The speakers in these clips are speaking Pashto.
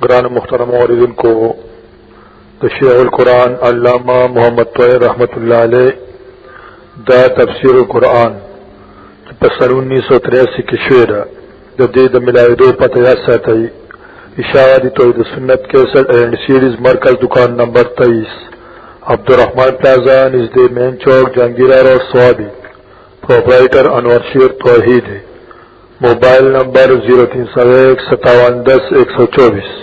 گران مخترم عوردن کو تشیع القرآن علامہ محمد طویر رحمت اللہ علیہ دا تفسیر القرآن پسر انیس سو تریاسی کی شعر د دې د ملاویدو پته یا ساتئ اشاعه دی توحید سنت 61 اینڈ سیریز مرکز دکان نمبر 23 عبدالرحمن پلازا نزد مین چوک جنگیرہ روڈ سوابی پروپرائٹر انور شیر توحید موبائل نمبر 03015710124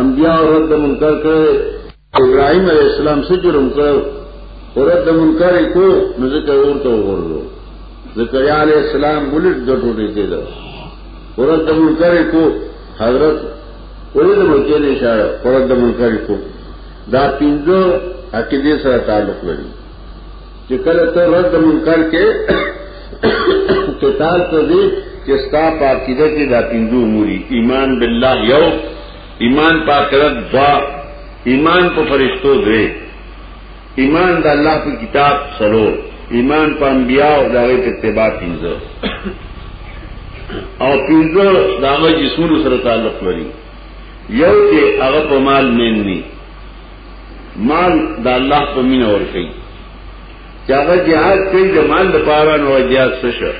انبیاء رد د منکر کړي ابراهيم عليه السلام څه جرم کړو ورته د منکر کو نو ځکه ورته وګورلو زکریا عليه السلام بلټ د ټوټې کېده ورته د منکر کو حضرت ولې د مکه نه اشاره ورته د منکر کو دا پینځه عقیده سره تعلق لري چې کله ته رد منکر کې قتال ته دې چې ستا په عقیده کې دا پنځه اموري ایمان بالله یو ایمان په آخرت دوا ایمان په فرشتو درې ایمان د الله په کتاب سلو ایمان په انبیاء او دغه په اتباع پنځه او پنځه دغه جسمونو سره تعلق لري یو کې هغه په مال مینني مال د الله په مینه ورکړي چې هغه jihad کوي د مال لپاره نو jihad څه شو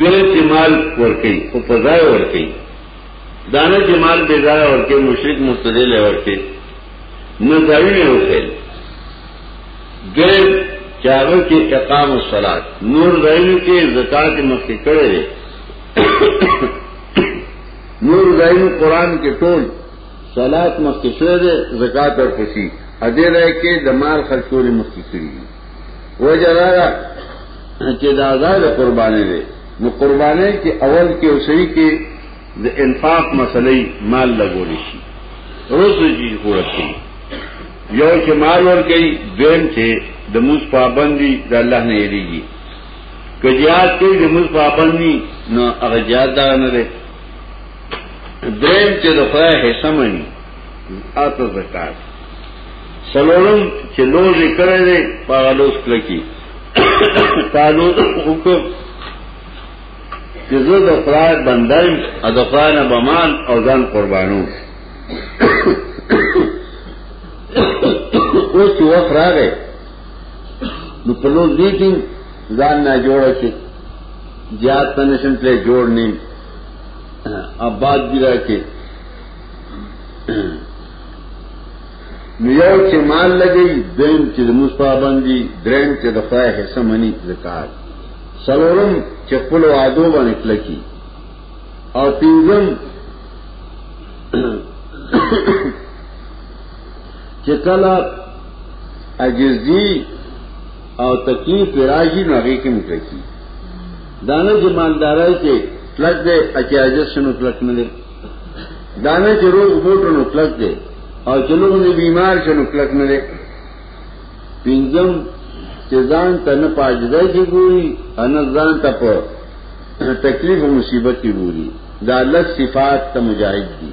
دل چې مال ورکړي او په ځای ورکړي دانه چې مال بې ځای ورکړي مشرک مستدل ورکړي نه ځای نه ورکړي دل چې هغه کې اقام الصلات نور ځای کې زکات مخکې کړي نور زائن قرآن کے ٹول سولاد مختصر زکات اور خوشی ادے رہ کے دمال خرچور مختصری وہ جرا چیدازاد قربانے دے نو قربانے کے اول کے اسری کے د انفاق مسلې مال لګول شي روز جی قوت کوي یو چې مال ور کوي دویم چې د موس پابندي د الله نه یریږي که جهاد کوي د موږ پابند ني نو هغه جهاد دا نه دی دریم چې د خدای حصہ مني اته زکات سلورم چې لوز کړی دی په لوز کلکی تعالو حکم چې زه د خدای بندایم او د خدای نه بمان او ځان قربانو اوس وخت راغی نو په لوز ویټینګ ځان نه جوړ شي زیات تنشن پلی جوړ نیم آباد دی را کې نو یو چې مال لګي دیم چې د مصطفی باندې دریم چې د خدای حصہ منی زکات سلورم چې خپل وعده باندې کلکی او پینځم چې کله اجزي او تکلیف راځي نو هغه کې مکرکی دانه چې مالدارای کې کلک دې اچاجه شنو کلک نه دې دانه چې روغ بوټو نو کلک دې او چې لوګ نه بیمار شنو کلک نه دې پینځم چې ځان ته نه پاجدای کې ګوري ان ځان ته په تکلیف او مصیبت کې ګوري دا لږ صفات ته مجاهد دي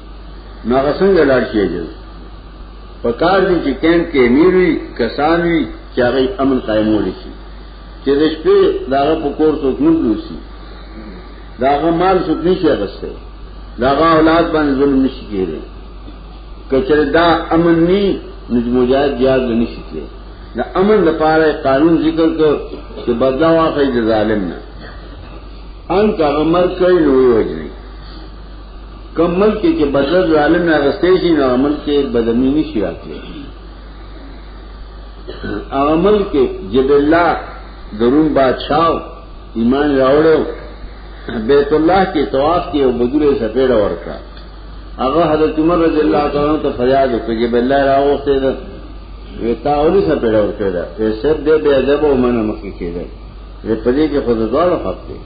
نو هغه څنګه لاړ کېږي په کار دي چې کیمپ کې امیر وي کسان وي چې هغه امن قائمول شي چې د شپې داغه په کور څوک نه بلوسي داغه مال څوک نشي اغسته داغه اولاد باندې ظلم نشي کېږي کچره دا امن ني نج مجاهد یاد نه شي کېږي دا امن لپاره قانون ذکر کو چې بدلا واخی د ظالم نه ان کا عمر کوي نو وجني کوم ملک کې چې بدل ظالم نه غستې شي نو ملک کې بدمنی نشي راتلی هغه ملک کې جد الله درون بادشاہ ایمان راوړو بیت الله کې طواف کې او بدره سپېړه ورکړه هغه حضرت عمر رضی الله تعالی عنہ ته فریاد وکړ چې بل الله راوخته ده وتا اولی سپېړه ورکړه ده په سر دې به ادب او منه مخکې کېده په دې کې خود ځاله خپل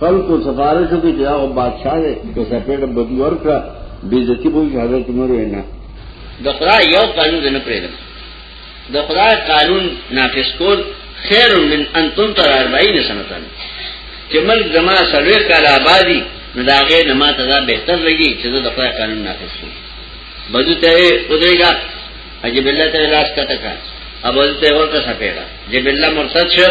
خلکو سفارش وکړي چې هغه بادشاہ دی که سپېړه بدی ورکړه بې عزتي به وشي حضرت عمر ویل نه د خدای یو قانون زه نه پرېږدم د خدای قانون نافذ کول خیر من ان تنطر اربعین سنتن چې ملک زما سلوې کاله آبادي نو دا هغې نه ما ته دا بهتر لګي چې زه د خدای قانون نافذ کړم بدو ته ودرېږه عجب الله ته لاس کته کړه ابو ته ورته سپېړه جب الله مرتد شو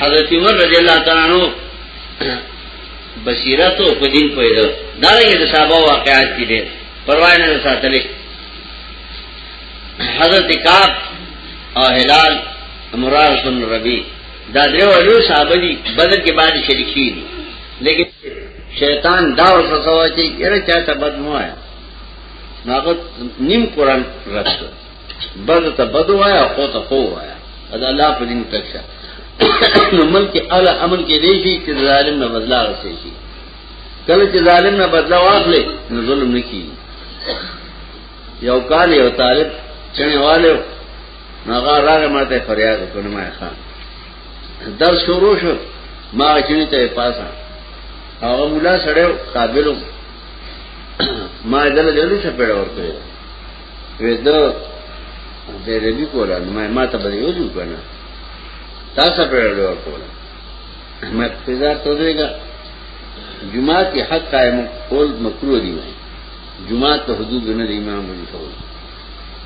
حضرت عمر رضی اللہ تعالیٰ عنہ بصیرت او په دین پوهه ده دا یې د صحابه واقعات دي دي پروا نه ساتلې حضرت کعب او هلال مراد بن ربی دا درو له صحابه دي بدر کې بعد شریک شي دي لیکن شیطان دا وسوسه چې یره چاته بد مو آیا ناغت نیم قران رسو بد ته بد وایا خو ته خو وایا دا الله په دین تک شه نو ملک اعلی امن کې دی شي چې ظالم نه بدلا رسي شي کله چې ظالم نه بدلا واخلې نو ظلم نه کیږي یو کال یو طالب چنه والو هغه راغ ماته فریاد وکړ ما خان درس شروع شو ما چنه ته پاسه هغه مولا سره قابلو ما دل جلدی څخه پیدا ورته وې دا د ربي کولا نو ما ته به یو جو کنه تاسو په لور کولا ما انتظار ته دیګا جمعه کې حق قائم کول مکروه دی وای جمعه ته حدود نه دی امام دی کول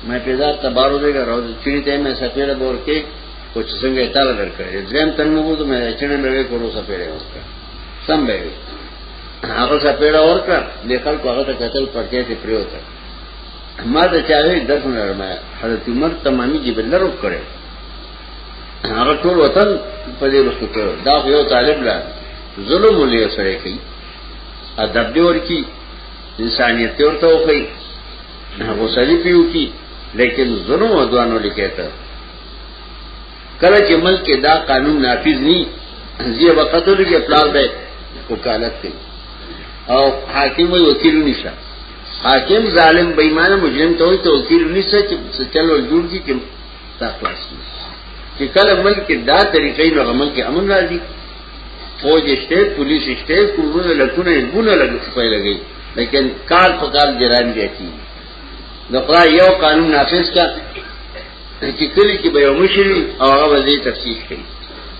ما انتظار ته بارو دیګا راو چینه ته مې سپیره بور کې کوچ څنګه تعالی درکړې ځم تنه مو ته مې چینه مې کولو سپیره ورکړ سم به هغه سپیره ورکړ د خلکو هغه ته قتل پرکې ته پریوته ما ته چاوي درته نه رمه حضرت عمر تمامي جبر لرو کړو هغه ټول وطن په دې رسو کړو دا یو طالب لا ظلم ولې سره کوي ادب دی ورکی انسانیت دی ورته وکي غوسلی پیو کی لیکن ظلم او دوانو لیکته کله چې ملک دا قانون نافذ ني زیه وخت لري چې پلان به وکالت کوي او حاکم وي وکیل نشه حاکم ظالم بېمانه مجرم ته وي توثیر نشته چې څه چل ول جوړ دي چې تا خلاص کی چې کله ملک کې دا طریقې نو عمل کې امن راځي فوج شته پولیس شته کوونه لکونه ګونه لګي په لګي لیکن کار په کار جران دي کی نو خدای یو قانون نافذ کا چې کلی کې به یو مشري او هغه به تفصیل کوي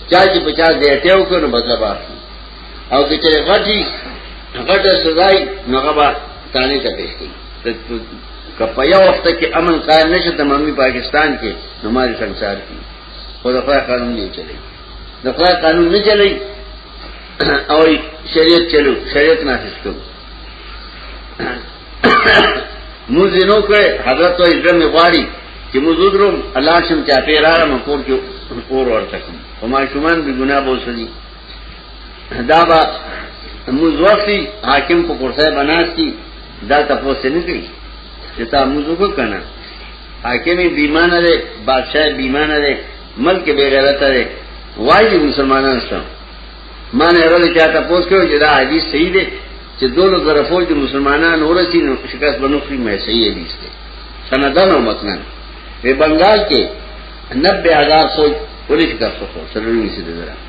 چا چې 50 دی ټیو کړو بدل بار او که چېرې غټي غټه سزای نو غبا تانه ته پېښ کی که په یو وخت کې امن قائم نشي د مامي پاکستان کې نو ماري سنسار کی خو د خدای قانون نه چلی د خدای قانون نه چلی او شریعت چلو شریعت نافذ کو موږ نو کړه حضرت او اجرم غواړي چې موږ وګورم الله شم چا پیراره مکور کې اور ورته کوم او ما شومان به ګناه بوسدي دا با موز وقتی حاکم پا کرسای بناس کی دا تپوس سے نکلی جتا موزو کو کنا حاکم بیمانه ده بادشاہ بیمانه ده ملک بے غیرت ده وائی دی مسلمانان ستا ما نه رلی چا تپوس کرو جدا حدیث صحیح ده چې دولو طرفو چې مسلمانان ورسی نو شکست بنوخی مې صحیح حدیث ده سندن او متنن په بنگال کې 90000 فوج ولې شکست وکړه سره یې سره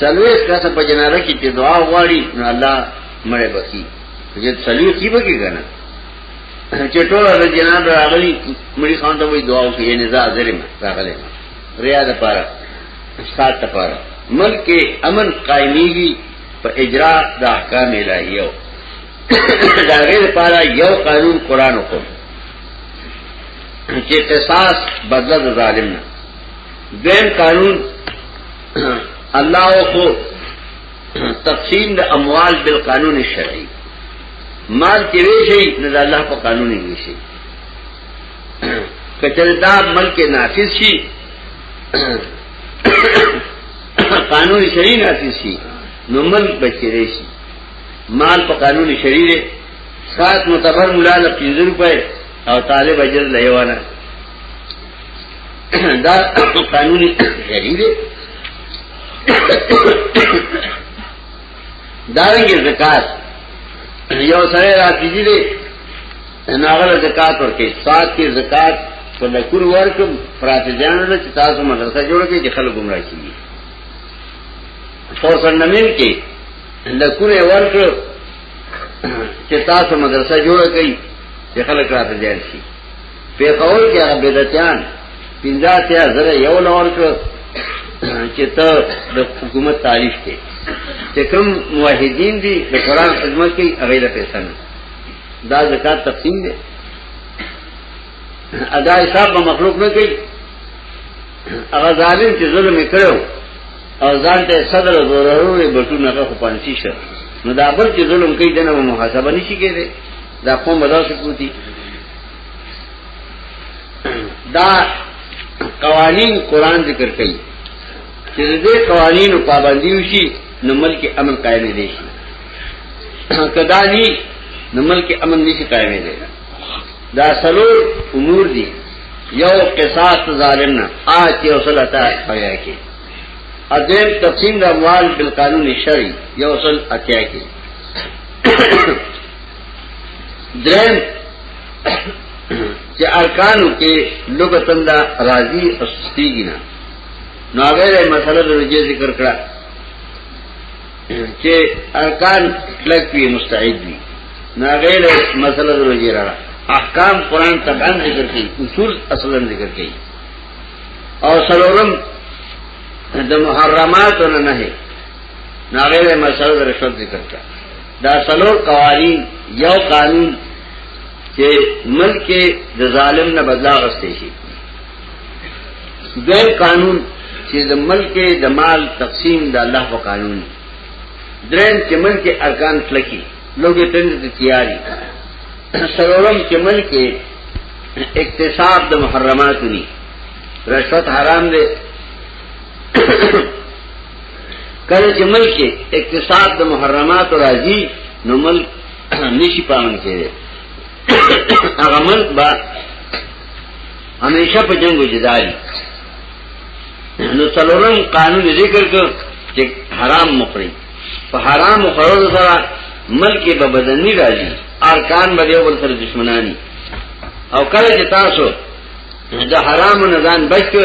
سلویس کسا پا جنازه کی چه دعا غواری نو اللہ مڑے بکی چه سلویس کی بکی کنا چه طول اللہ جناب را آغلی مڑی خان تا بای دعا کی یہ نزا ظلم راغلی ریاد پارا سات تا پارا ملک امن قائمی گی پا اجرا دا احکام الہیو دا غیر پارا یو قانون قرآن حکم چه قصاص بدل دا ظالم نا دویم قانون الله خو تقسیم د اموال بالقانون الشرعي مال کې وی شي نه د الله په قانون کې شي کچره دا ملک نافذ شي قانون شرعي نافذ شي نو ملک بچی شي مال په قانون شرعي دی سات متبر مولا له 50 روپے او طالب اجر لایوانه دا قانوني جری دی دارنګ زکات یو سره راځي دی ناغله زکات ورکې سات کې زکات په لکور ورکم پراتجان له چې تاسو مدرسه جوړ کړئ چې خلک گمراه شي فور سنمین کې لکور ورک چې تاسو مدرسه جوړ کړئ چې خلک راځي پیښور کې هغه بدعتيان پنځه اتیا زره یو لور کړ چې ته د حکومت تعریف کې چې کوم موحدین دي د قران خدمت کوي هغه له پیسې نه دا زکات تقسیم دی ادا حساب به مخلوق نه کوي هغه ظالم چې ظلم کړو او ځان ته صدر او ضروري بټو نه خو پانسی شه نو دا بل چې ظلم کوي دنه محاسبه نشي کېږي دا قوم به داسې پروتي دا قوانین قران ذکر کوي چې دې قوانینو پابندي وشي نو ملک امن قائم دي شي کدا ني نو ملک امن نشي قائم دي دا سلو امور دي یو قصاص ظالم نه آتی او صلاتا خیا کی ادم تقسیم د اموال بالقانون شرعي یو صل اتیا کی درم چې ارکانو کې لغتن دا راضي او سستيږي نه نو هغه مسله د رجې ذکر کړه چې ارکان کلک وي مستعد وي نو هغه مسله د رجې راړه احکام قران تبعن ذکر کړي اصول اصلا ذکر کړي او سلورم د محرمات نه نه ناغه مسله د رشوت ذکر کړه دا سلور قوانین یو قانون چې ملک د ظالم نه بدلا غستې شي دویم قانون چې د ملک د مال تقسیم د الله په قانون دریم چې ملک ارکان کلکی لوګي تند د تیاری سلورم چې ملک اقتصاد د محرمات ني رشوت حرام دی کله چې ملک اقتصاد د محرمات راځي نو ملک نشي پاون کېږي هغه ملک با همیشه په جنگو جداري نو څلورم قانون ذکر کړ چې حرام مخري په حرام خورو سره ملک به بدني راځي ارکان به یو بل سره دشمنانی او کله چې تاسو د حرام نه ځان بچو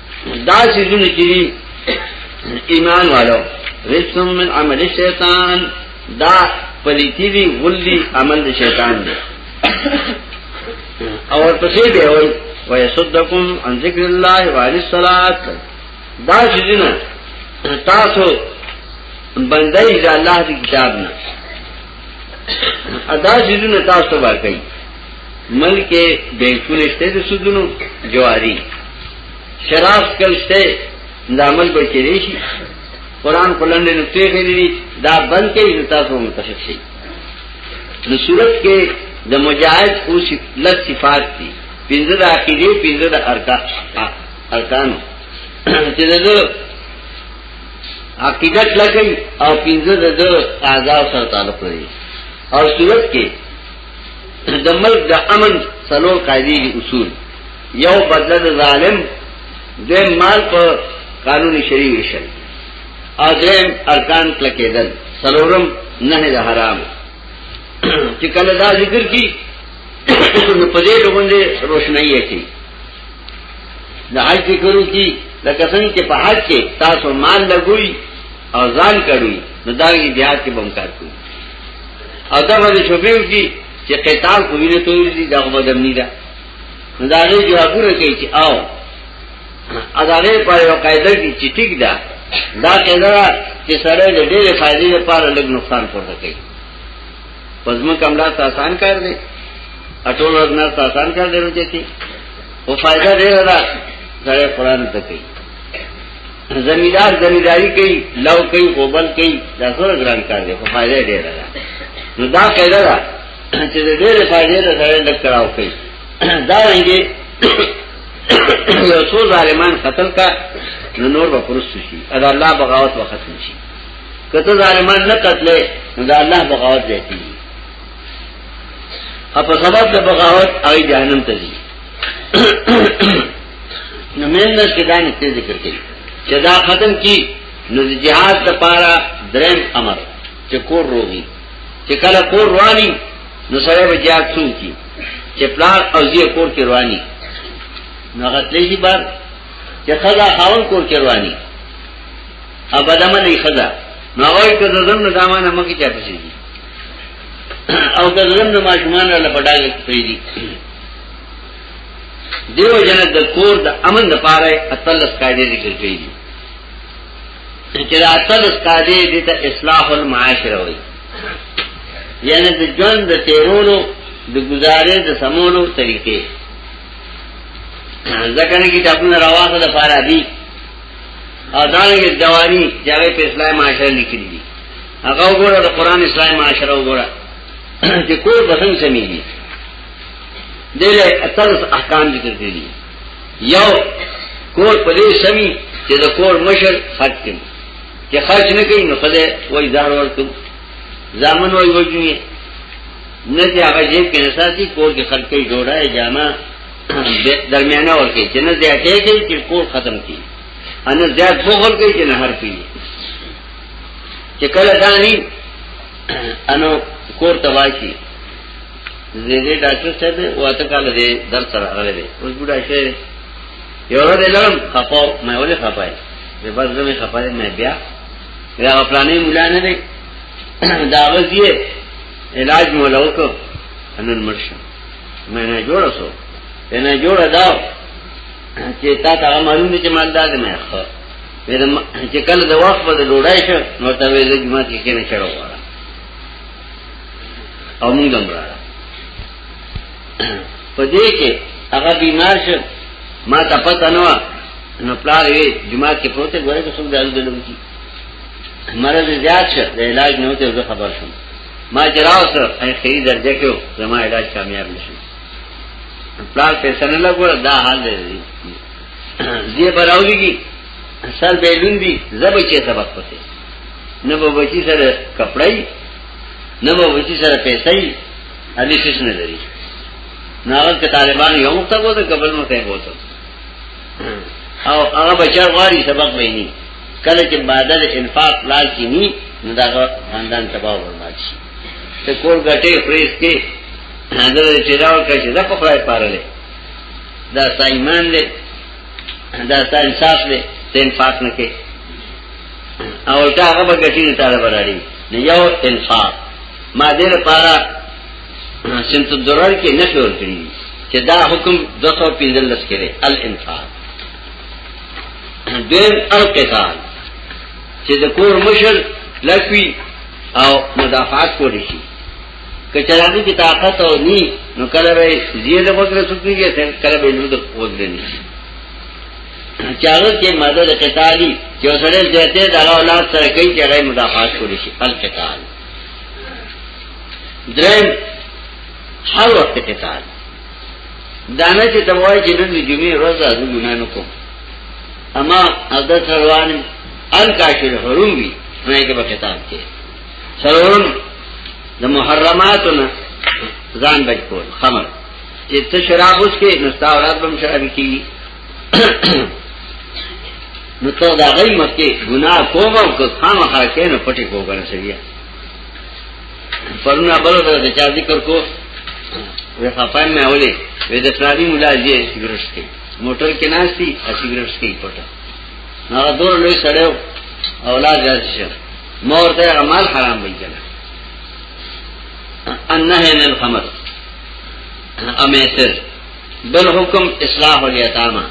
دا سیزونه چې ایمان والو رسم من عمل شیطان دا پلیتی دی غلی عمل دی شیطان دی او پسې دی وای وای صدقم ان ذکر الله و علی الصلات دا سیزونه تاسو بندای دا الله دی کتاب نه ادا سیزونه تاسو ورکړي ملک کې بانکونه شته د سودونو جواری شراب کل شته د عمل به کېږي شي قران کولند نو ته غلي دا بند کې نو تاسو متفق شي د صورت کې د مجاهد او لږ صفات دي پنځه د عقیده پنځه د ارکان ارکان چې د عقیده لکه او پنځه د اعضاء سره تعلق لري او صورت کې د ملک د امن سلور قاعده اصول یو بدله د ظالم د مال په قانون شریع وشل او دریم ارکان کلکېدل سلورم نه د حرام چې کله دا ذکر کی نو په دې لوګون دې روشنايي اچي د حج ذکرو کی لکه څنګه چې په حج کې تاسو مال لګوي او ځان کړی نو دا یې بیا کې بمکار کوي او دا باندې شوبیو کی چې قتال خو وینې تورې دي دا په دمنی ده نو دا غي جوابونه کوي چې او ادارې په یو قاعده کې چې ټیک ده دا قاعده چې سره د ډېرې فائدې لپاره لږ نقصان پورته کوي پزما کملا آسان کار دی اټول ورنه آسان کار دی ورته کې او فائدہ ډېر ده سره قران ته کوي زمیدار زمیداری کوي لو کوي غوبل کوي دا سره ګران کار دی خو فائدې ډېر ده نو دا قاعده ده چې ډېر فائدې ده سره لږ کراو کوي دا رنګي یو څو ظالمان قتل کا نو نور به پرست شي ادا الله بغاوت به ختم شي کته ظالمان نه قتلې نو دا الله بغاوت دی اپ سبب د بغاوت او جهنم ته ځي نو مین نس کې دا نشته ذکر کوي چې دا ختم کی نو د جهاد د پاره درم امر چې کور روغي چې کله کور رواني نو سره به جهاد څو کی چې پلان او زی کور کې رواني نو هغه تللی بار چې خدا خاون کور کې رواني ابدمه نه خدا نو وای ته زمنه دامانه مکه چاته شي او د ظلم د ماشومان له پټاګه کوي دي دیو جن د کور د امن د پاره اتلس قاعده ذکر کړي دي چې دا اتلس قاعده د ته اصلاح المعاشره وي یعنی د ژوند د تیرولو د گزارې د سمولو طریقې ځکه نه کتابونه راوازه د پاره دي او دانګه دوانی چې هغه په اسلام معاشره لیکلي دي هغه وګوره د قران اسلام معاشره وګوره چې کور بسنګ سمېږي دله اتلس احکام ذکر کړي یو کور په دې سمي چې د کور مشر خرج کړي چې خرج نه کوي نو خدای وای ځان ورته ځامن وای وځي نه چې هغه یې په اساسي کور کې خرج کوي جوړه جامه درمیانه ورکی چې نه زیاتې کوي چې کور ختم کی ان زیات بغل کوي چې نه هر کوي چې کله دانی انو کور تباشي زیدې ډاکټر صاحب واته کال دې در سره راغله دې اوس بډا شي یو ورځ لرم خپاو مې ولې خپای به بس زمې خپای مې بیا بیا پلانې مولا نه دی دا وځي علاج مولا وکړ انن مرشه مې نه جوړ شو نه جوړ دا چې تا ته معلوم دي چې مالدار دی مې خو چې کله د وخت په ډوډۍ شو نو ته وې لږ ما کې نه چړو وره او موږ هم را په دې کې هغه بیمار شو ما ته پته نه و نو پلار یې جمعه کې پروت غره کې څو دالو دلم کی مرض زیات شو د علاج نه ته خبر شوم ما جراو سره خیری درجه کې زما علاج کامیاب نشو پلان پیسې نه لګول دا حال دی زی براوږي سر به لوندي زبې چې سبق پته نه به بچی سره کپړای نه به بچی سره پیسې علي څه نه لري ناغل که طالبان یو مخته بوته قبل مخته بوته او هغه بچار غاری سبق ویني کله چې بادل انفاق لال کی نی نو دا خاندان تباہ ورباد شي ته کور غټه پریس کې هغه چې راو کړي چې دا په خدای پارلې دا ستا ایمان دی دا ستا انصاف دی ته انفاق نه کې او تا هغه به غټي نه تعالی براړي نو یو انفاق ما دې لپاره سنت الدرر کې نشور کړی چې دا حکم 215 کې الانفاق دین القتال چې د کور مشر لکوي او مدافعات کولی شي کچرانی کی طاقت او نی نو کله به زیل وکړه سپی کې څنګه کله به نو د قوت نه نشي چاغه کې ماده د قتالی چې سره زیاته د اولاد سره کوي چې غي مدافعات کولی شي القتال درم هر وخت قتال دانه چې ته وای چې نن جمعې ورځ ده زه ګناه نه کوم اما ادا سروان ان کاشر حرم وی نه کې په کتاب کې سرورم د محرماتنا ځان بچ کول خمر چې ته شراب اوس کې نستا اولاد بم شراب کیږي نو ته دا غي مکه ګناه کوم او که خامخا کینو پټي کوګنه سړیا پرونه بل ورځ د چا ذکر کو وی خپایم مې اولې وې د سړي مولا دې سیګریټ څکي موټر کې ناشتي ا سیګریټ څکي پټه نو دور لوی سړیو اولاد یاد شه مور ته مال حرام وي کنه انه للخمر امیسر بل حکم اصلاح الیتامه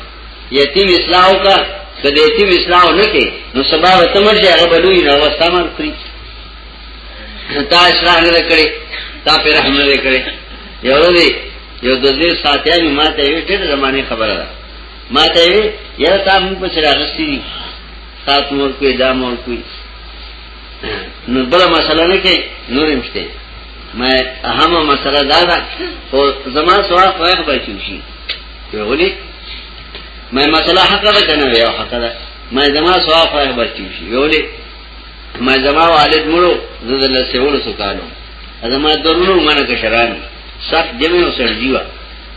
یتیم اصلاح کا کدی یتیم اصلاح نه کې نو سبا وتمر شي هغه بلوي نو واستامر کړی تا اشراح نه کړی تا په رحم نه کړی یو دی یو د دې ساتیانو ما ته یو ډېر زمانه خبره ده ما ته یو یو تا موږ په سر اغستی دي تاسو مور کوی دا مور کوی نو بل مسله نه کوي نور مشته ما اهم مسله دا ده او زما سوال خو هغه بچی شي ویولې ما مسله حق ده کنه یو حق ده ما زما سوال خو هغه بچی شي ویولې ما زما والد مړو زه د لسولو سکالو زما درونو منه کې شران سخت جمع او سرجی وا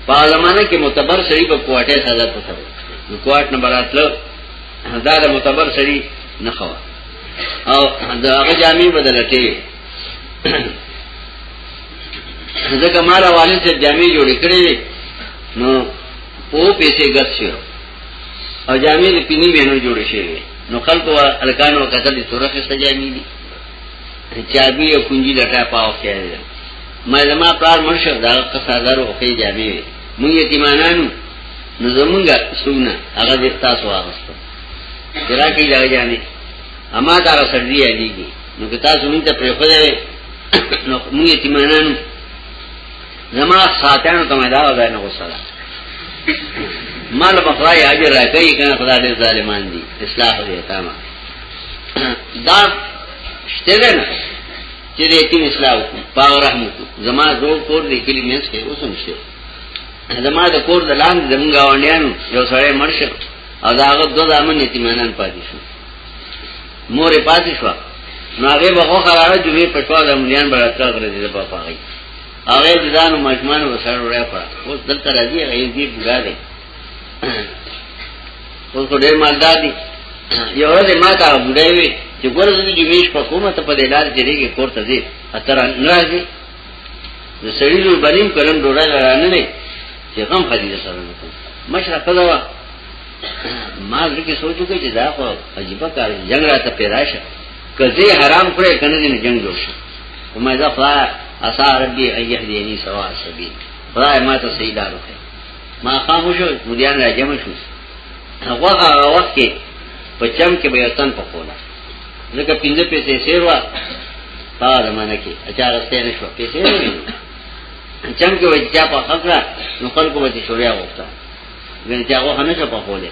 په زمانه کې معتبر سړي په کوټه سزا پته نو کوټ نه براتلو دا د معتبر سړي نه خوا او دا هغه جامع بدلته ځکه مال والد چې جامع جوړ کړي نو په پیسې ګس شو او جامع لپینی بهنو جوړ شي نو خلکو الکانو قتل دي تورخ سجامي دي چابي او کنجي لټا پاو خیره ما زما پلار مرشه دا قصادر او خې جامي مونږ یتیمانانو نو زمونږه سونه هغه د تاسو واغسته تیرا کې ځای جامي اما دا سړی علي دي نو که تاسو مونږ ته پرې خو نو مونږ یتیمانانو زما ساتنه ته دا وځای نه وسره مال بخوای اجر راکړي کنه خدای دې ظالمان دي اصلاح دې تاما دا شته نه چې دې تیم اصلاح وکړي پاو رحم وکړي زما زو کور دې کلی مې څه اوسم شي زما د کور د لاندې زمونږ غونډیانو یو سړی مرشه او دا هغه دوه ځامن یتیمانان پاتې شو مور پاتې شو نو هغه به خو خراره جوړې پښوا د مليان براتګ راځي د پاپا غي هغه د ځانو مجمن وسره وړه کړه اوس دلته راځي هغه یې بوډا دی اوس کو ډېر مالدار دی یو ورځ ما ته بوډا وی چې ګورز دې جمیش په کومه ته په دلار جریږي کور ته دی اتر ناراضي د سړي له بنیم کلم ډوړا لرانه نه چې غم خدیجه سره نه کوم مشره پدا وا ما ځکه سوچو کې چې دا خو عجیب کار جنگ راته پیدا شه کزه حرام کړې کنه دې جنگ جوړ شي ومه دا فلا اسا ربي ايه دې ني سوا سبي فلا ما ته سيدار وکړه ما خاموش موديان را جمع شو هغه هغه وخت کې په چم کې به وطن په کولا لکه پینځه پیسې سیروا تا زمانه کې اچھا راسته نه شو پیسې نه چم کې وځي چا په خبره نو خلکو به شوریا وکړه ګنې چا هغه نه شو په کوله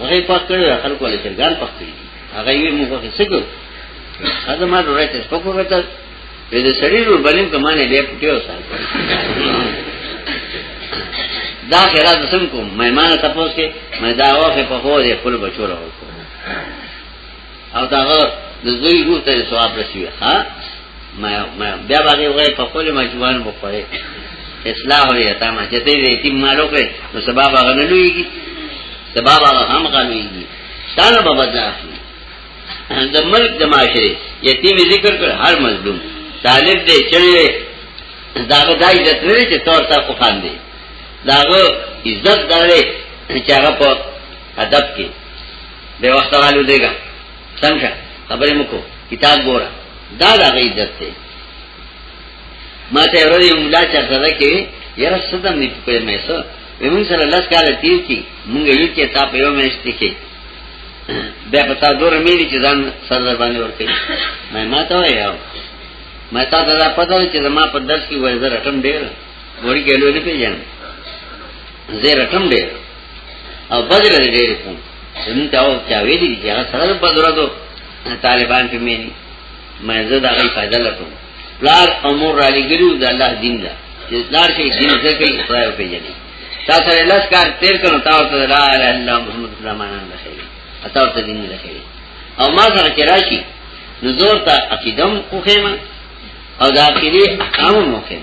وغه پاک کړی خلکو له چرګان پاک کړی هغه یې موږ په څه کو هغه ما ډوړې ته پکو غته په دې سړی ور بلیم کمانه دې پټیو سره دا خیرات سم کوم مېمانه تاسو کې مې دا واخه په هو دې خپل بچو راو او داغه د زوی روح ته ثواب رسیږي ها ما ما بیا باندې وای په خپل مجبوران مو پړې اصلاح ولې تا ما چې دې یتیم مالو کې نو سبب هغه نه لويږي سبب هغه هم غلويږي ستانه به بدل اخلي د ملک د معاشره یتیم ذکر کړ هر مظلوم طالب دې چلې داغه دای عزت لري چې تور تا قفان دي داغه عزت داري چې هغه په ادب کې بے وقت غالو دے گا سمجھا خبریں مکو کتاب گورا دا دا غی عزت تے ما ته ورځ یو ملا چا سره کې یاره صدم نه په مې سو ومن سره لاس کال تیر کی مونږ یو کې تا په یو مېشت کې بیا پتا دور مې چې ځان سر در باندې ورته مې ما ته وایو مې تا ته دا پته چې زما په درس کې وایي زه رقم ډېر وړي کې لوي نه پیژنم زه رقم ډېر او بدر دې ډېر کوم زمون ته او چا ویلي چې هغه سره بدر دو طالبان په مینه مې زه دا غي فائدہ لټوم لار امور را لګیو د الله دین دا چې لار شي دین څه کوي خدای په جنې تا سره لاس کار تیر کړو تا ورته لا اله الا محمد رسول الله نن راخېږي اته ورته دین راخېږي او ما سره چې راشي نزور ته عقیدم خو خېمه او دا کلی احکام موکن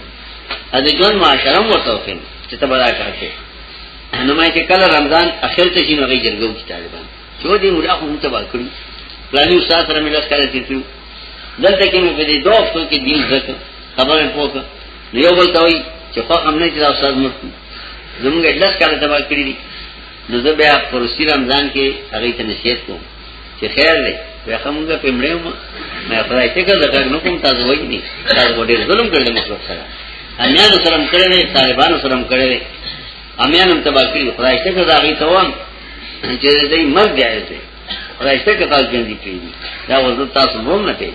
او دا جون معاشرم ورتوکن چه تا بدا کرکے نمائی چه کل رمضان اخیر تشین وغی جرگو کی طالبان چو دی ملا خو متبا کرو پلانی استاد سره ملت کړی چې تیو دلته کې مې په دې دوه وختو کې دین زکه خبره پوکه نو یو بل ته وایي چې خو هم نه چې دا استاد مړ زموږ اډلس کاله تبا کړی دي نو زه بیا پر رمضان کې هغه ته نصیحت کوم چې خیر دی وای خمونږه په مړې ما مې خدای ته کړه دا نو کوم تاسو وایي نه تاسو ډېر ظلم کړل مخلوق سره امیانو سره کړل طالبانو سره کړل امیانو تبا کړی خدای ته کړه دا غي توام چې دې مرګ جایز دی خدای ته کړه تاسو ژوند دی دا وځو تاسو مونږ نه کوي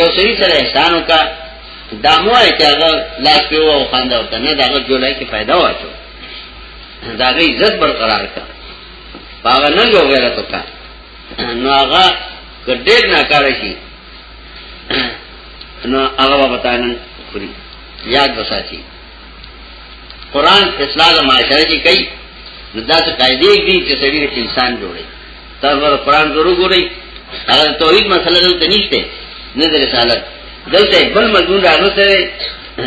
یو سړي سره احسان وکړه دامو ہے چې هغه لاس په وو خندا وته نه دا هغه جولای کې फायदा واچو دا غي عزت برقرار کړ پاغه ننګ او غیرت وکړه نو هغه کډیر نه کار شي نو هغه بتاینن خوري یاد وساتي قران اصلاح معاشره کې کوي نو دا څه قاعده دي چې سړي انسان جوړي تر ور قران ګورو ګوري هغه توحید مسله دلته نشته نه د رسالت دلته بل مضمون راغلی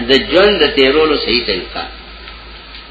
د ژوند د تیرولو صحیح طریقه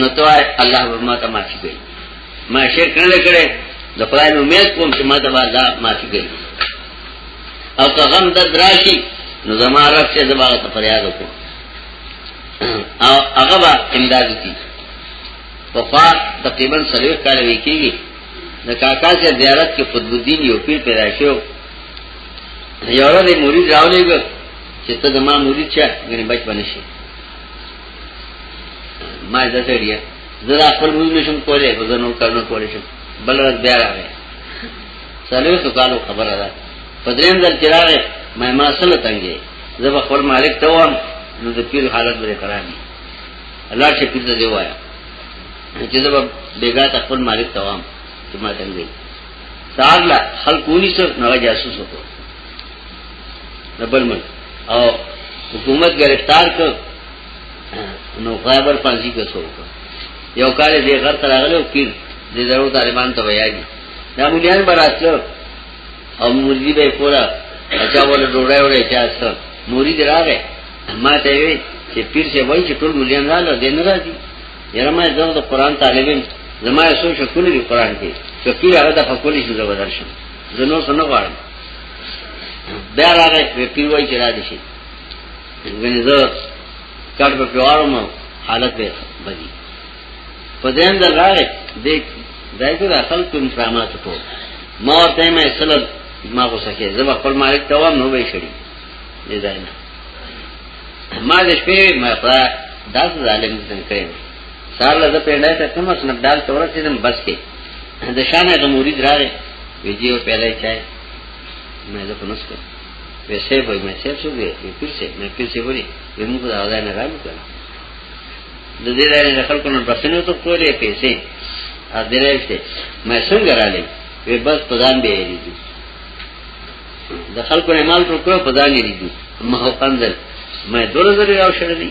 نو ته الله به ما ته معافي کوي ما شرک نه کړې د خدای نو امید کوم چې ما ته به الله معافي کوي او که غم د دراشي نو زما رب چې زما ته فریاد وکړي او هغه به امداد کوي په خوا تقریبا سلوي کال وی کیږي د کاکا سے زیارت کې قطب الدین یو پیر پیدا شو یو ورځ مرید راولېږي چې ته زما مرید شه غني بچ بنشي ما دا سړی زه دا خپل روز نشم کولای په ځنو کارونه کولای شم بل ورځ بیا راغی سلوي سو کالو خبره ده په دریم ځل چې راغی ما ما سره تنګي زه به خپل مالک ته وام نو د پیر حالت بری کرامي الله چې پیر ته دی وایا چې زه به بیګا ته خپل مالک ته وام چې ما تنګي سار لا خلقونی سره نو جاسوس وکړ بل ملک او حکومت گرفتار کړ نو خیبر پانسی کا سو کړ یو کال دې غر تر غلو پیر دې درو طالبان ته ویاږي دا مليان براتلو او مرزي به کولا اچا ول ډوړای وړای چا سره موري دراغه ما ته وی چې پیر سے وای چې ټول مليان رااله دین راځي یره ما زه د قران طالبین زما سو شکل دی قران کې فقیر هغه د فقول شي زبردست زنو سنغواړم بیا راغی وی پیر وای چې را دي شي غني زه کټ په پیوارم حالت به بدی په دې اندر راغی دې دایته د اصل کوم کرامات ته ما ورته مې سلب ما کو سکے زب خپل مالک ته وام نو به شړی دې ځای نه ما دې شپې ما دا ظالم څنګه کړی سار لږه پیډای ته کوم اس نبدال تور چې دم بس کې د شانه د مرید راغې ویډیو پیډای چای مې زه پنوس کړ ویسه به مې څه څه وی پیر څه مې پیر څه وی به موږ دا ځای نه راځو کنه د دې لارې د خلکو نه بسنو ته کولې پیسې ا دې راځته مې څنګه راځم وی بس په ځان به یې دي د خلکو نه مال ټول کړو په ځان یې دي ما هو پندل مې دوله زری راو شړلې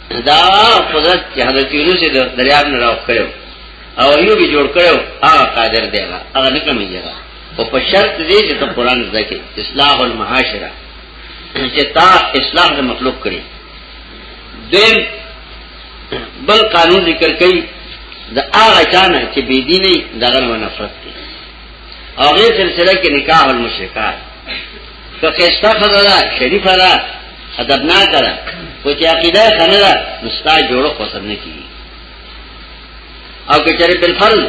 دا قدرت چې حضرت یونس د دریاب نه راو کړو او یو به جوړ کړو هغه قادر دی هغه نه کمیږي او په شرط دې چې ته قران ځکه اصلاح المعاشره چې تا اصلاح د مخلوق کړي دین بل قانون ذکر کړي د هغه چانه چې بی دیني دغه نفرت کوي هغه سلسله کې نکاح المشرکات په خسته خدای شریف را ادبنا کړه خو چې عقیده خنه ده نو ستا جوړو قسم نه کیږي او که چېرې بل فرض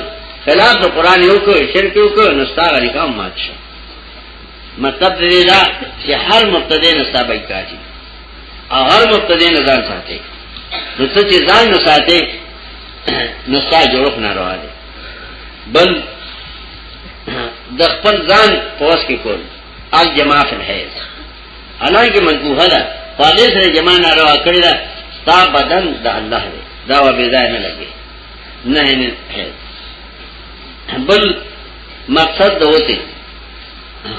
خلاف د قران یو کو شرک یو کو نو ستا غری کوم مات شي مطلب دې دا چې هر مبتدی نه ستا بای کاږي او هر مبتدی نه ځان ساتي نو څه چې ځان نه ساتي نو ستا جوړو نه راوړي بل د خپل ځان پوس کې کول الجماع فی الحیض حالانکه مکروه ده پاله سره جماع نه روا کړی دا ستا بدن د الله دی دا و به ځای نه لګي نه نه حیض بل مقصد د وته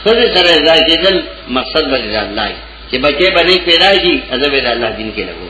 خزه سره ځای کېدل مقصد به د الله چې بچي باندې پیدا شي ازبه د الله دین کې لګو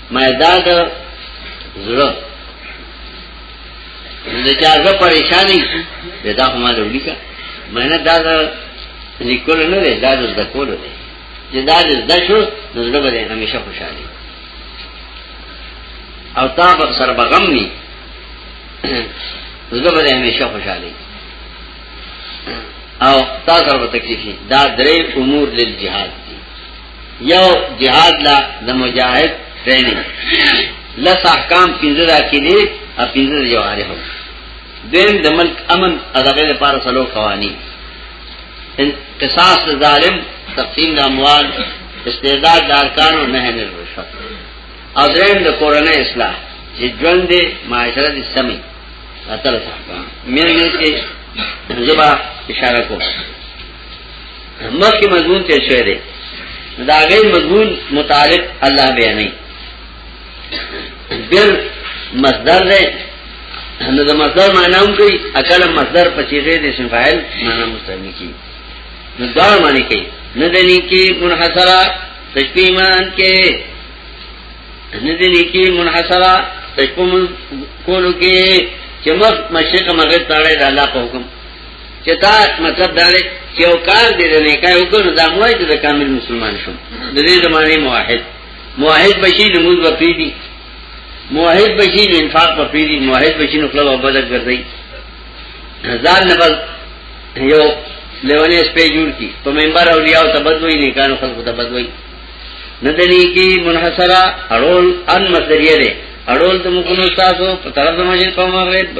مایدا د زړه د چا زړه پریشانی دا هم له ولیکا مینه دا د لیکل نه دی دا د زده کول دی چې دا د زده شو نو زړه به همیشه خوشاله او تا په سر بغم ني زړه به همیشه خوشاله او تا سره تکلیف دا درې امور لل جهاد یو جهاد لا د مجاهد ټریننګ لس احکام پنځه د عقیده او پنځه د جوارح دین د ملک امن ادغه لپاره سلو قوانین قصاص ظالم تقسیم د اموال استعداد د ارکان او نه نه رشوت او دریم د کورنۍ اصلاح چې ژوند دې معاشره دې سمي اتل څه مې نه کې زبا اشاره کوم مخی مضمون تیر شوئے دے دا غیر مضمون متعلق اللہ بیانی بیر مصدر دے نو د مصدر معنی هم کوي اکل مصدر په چیغه د اسم فاعل معنی مستعمل کی نو دا معنی کوي نه دني کی منحصره تشبیهان کې نه دني کی منحصره تشبیه کولو کې چې مخ مشرق مغرب تاړه د الله په حکم چې تا مطلب دا دی چې یو کار دې د نیکای وکړو نو دا مو وایي چې د کامل مسلمان شوم د دې زمانه موحد موحد بشي د موږ په پیډي موحد بشي د انفاق په پیډي موحد بشي نو خپل بدل ګرځي ځان نه بل یو لیونه سپې جوړ کی په منبر اولیاء ته بدوي نه کانو خلکو ته بدوي ندنی کی منحصرہ اڑول ان مصدریه ده اڑول د مخونو تاسو په طرف د مسجد په مغرب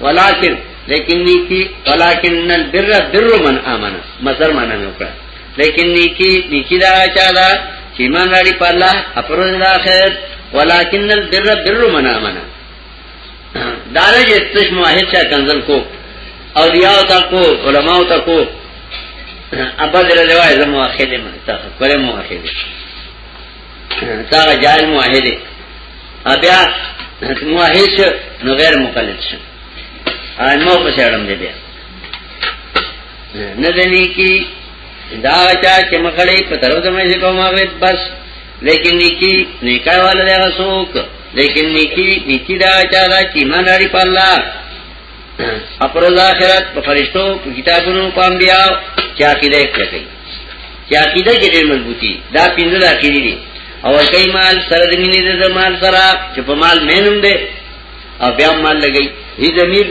ولكن لیکن نیکی ولكن البر بر من امن مصدر معنا نه وکړه لیکن نیکی نیکی دا چا دا چې ایمان لري په الله اپروز الاخر ولكن البر بر من امن دارج استش مواحد چا کنزل کو اولیاء تا کو علماء تا کو ابا دل روایت مواخذ من تا کله مواخذ تا جاهل موحد بیا موحد شو نو غیر مقلد شو نو په سړم دی بیا نه دني کی دا چا چې مخړې په طرف د مې کوم هغه بس لیکن نیکی نیکای والا دی غسوک لیکن نیکی نیکی دا چا دا چې مان لري په الله اپروز آخرت په فرشتو په کتابونو په انبیاء چې عقیده یې کوي چې عقیده کې ډېر مضبوطی دا پینځه د عقیده دي او کوي مال سره د مینې د مال سره چې په مال مینم دی او بیا مال لګي هی ضمیر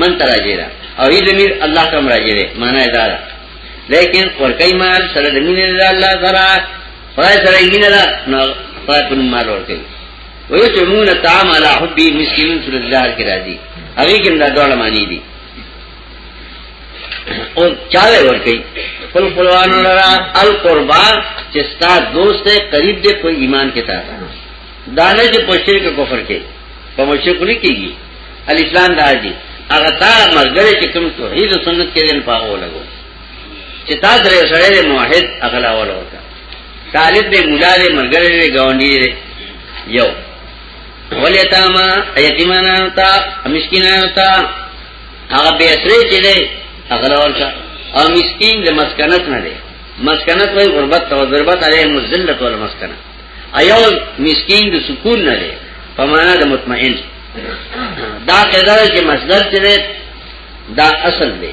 من تراجی را او هی ضمیر الله ته راجی دی معنا دا ده لیکن ور کوي مال سره د مینې د الله سره خدای سره یې نه نه خدای په مال ور کوي ويطعمون الطعام على حبه مسكين سورة الزهر کې راځي هغه کې دا ډول معنی دي او چاله ور کوي خپل خپلوان لرا القربا چې ستا دوست دی قریب دی په ایمان کې تا دانه چې په شرک کفر کې په مشرک نه کېږي الاسلام دا دی هغه تا مرګره چې کوم توحید او سنت کې دین پاغو لګو چې تا درې سره دې موحد اغلا ول ورکا طالب دې مولا دې مرګره دې گاونډي دې یو ولیتاما یتیمانا تا مسکینانا تا هغه به سره چې دې اغلا ورکا او مسکین دې مسکنت نه دې مسکنت وای غربت او ضربت علیه مذلت ول مسکنت ایو مسکین د سکون نه لري په معنا د مطمئن دا قاعده چې مصدر چې دا اصل دی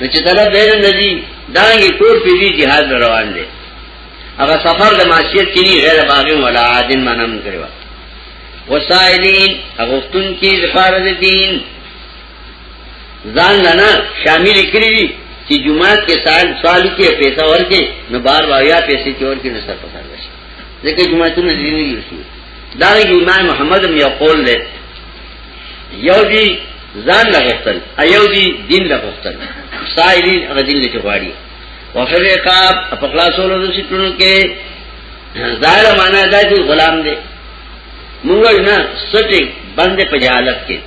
نو چې طلب بیر ندی دانګي کور په دې جهاد روان دي هغه سفر د معصیت کې غیر باغی ولا عادن منم کړو وسائلین اغفتن کی لپاره د دین ځان لنا شامل کړی چې جمعه کې سال سوال کې پیسې ورکې نو بار بار یا پیسې چور کې نصر پکار شي ځکه جمعه ته نه دی نه دا امام محمد یو قول دی یو دی ځان له غختل ایو دی دین له غختل سایلی غدین له چغواړي وفر رقاب په خلاصولو د سټونو کې ظاهر معنا دا چې غلام دی موږ نه سټي باندې په جهالت کې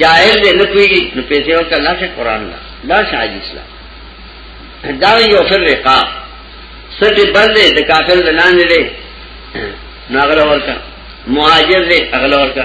جاهل دی نه پیږي نو پیسې ورته الله شه قران لا لا شاج اسلام دا یو فر رقاب سټي باندې د کافر د لاندې دی ناغله ورته مهاجر دی اغله ورته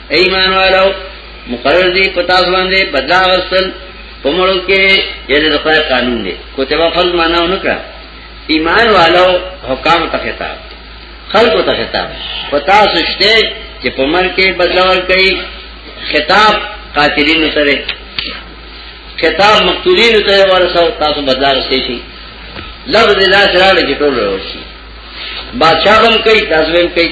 ایمان والو مقرر دی پتا ځوان دی بدلا غسل په مړو کې یعنی د خدای قانون دی کوتبه فرض معنا نه کړ ایمان والو حکام ته خطاب خلق ته خطاب پتا سشته چې په مر کې بدلا ور کوي خطاب قاتلین سره خطاب مقتولین ته ورسو تاسو بدلا رسې شي لفظ لا سره لګی ټول ورشي بادشاہ هم کوي تاسو هم کوي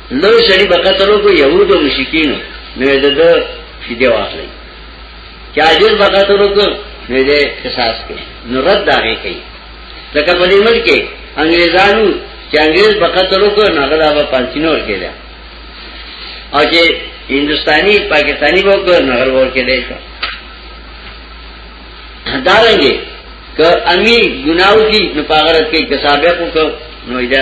نو شری په قتل کو يهود او مشرکین نو د د فدیه واخلي چاجر په قتل کو نو د قصاص کې نو رد داږي کوي لکه په دې ملک کې انګريزانو چې انګريز په قتل کو نه غلا په پنځینور کې ده او چې هندستاني پاکستاني وو کو نه غلا ور کې ده دارنګي که امی گناو کی نو پاغرت کې کسابه کو نو ایدا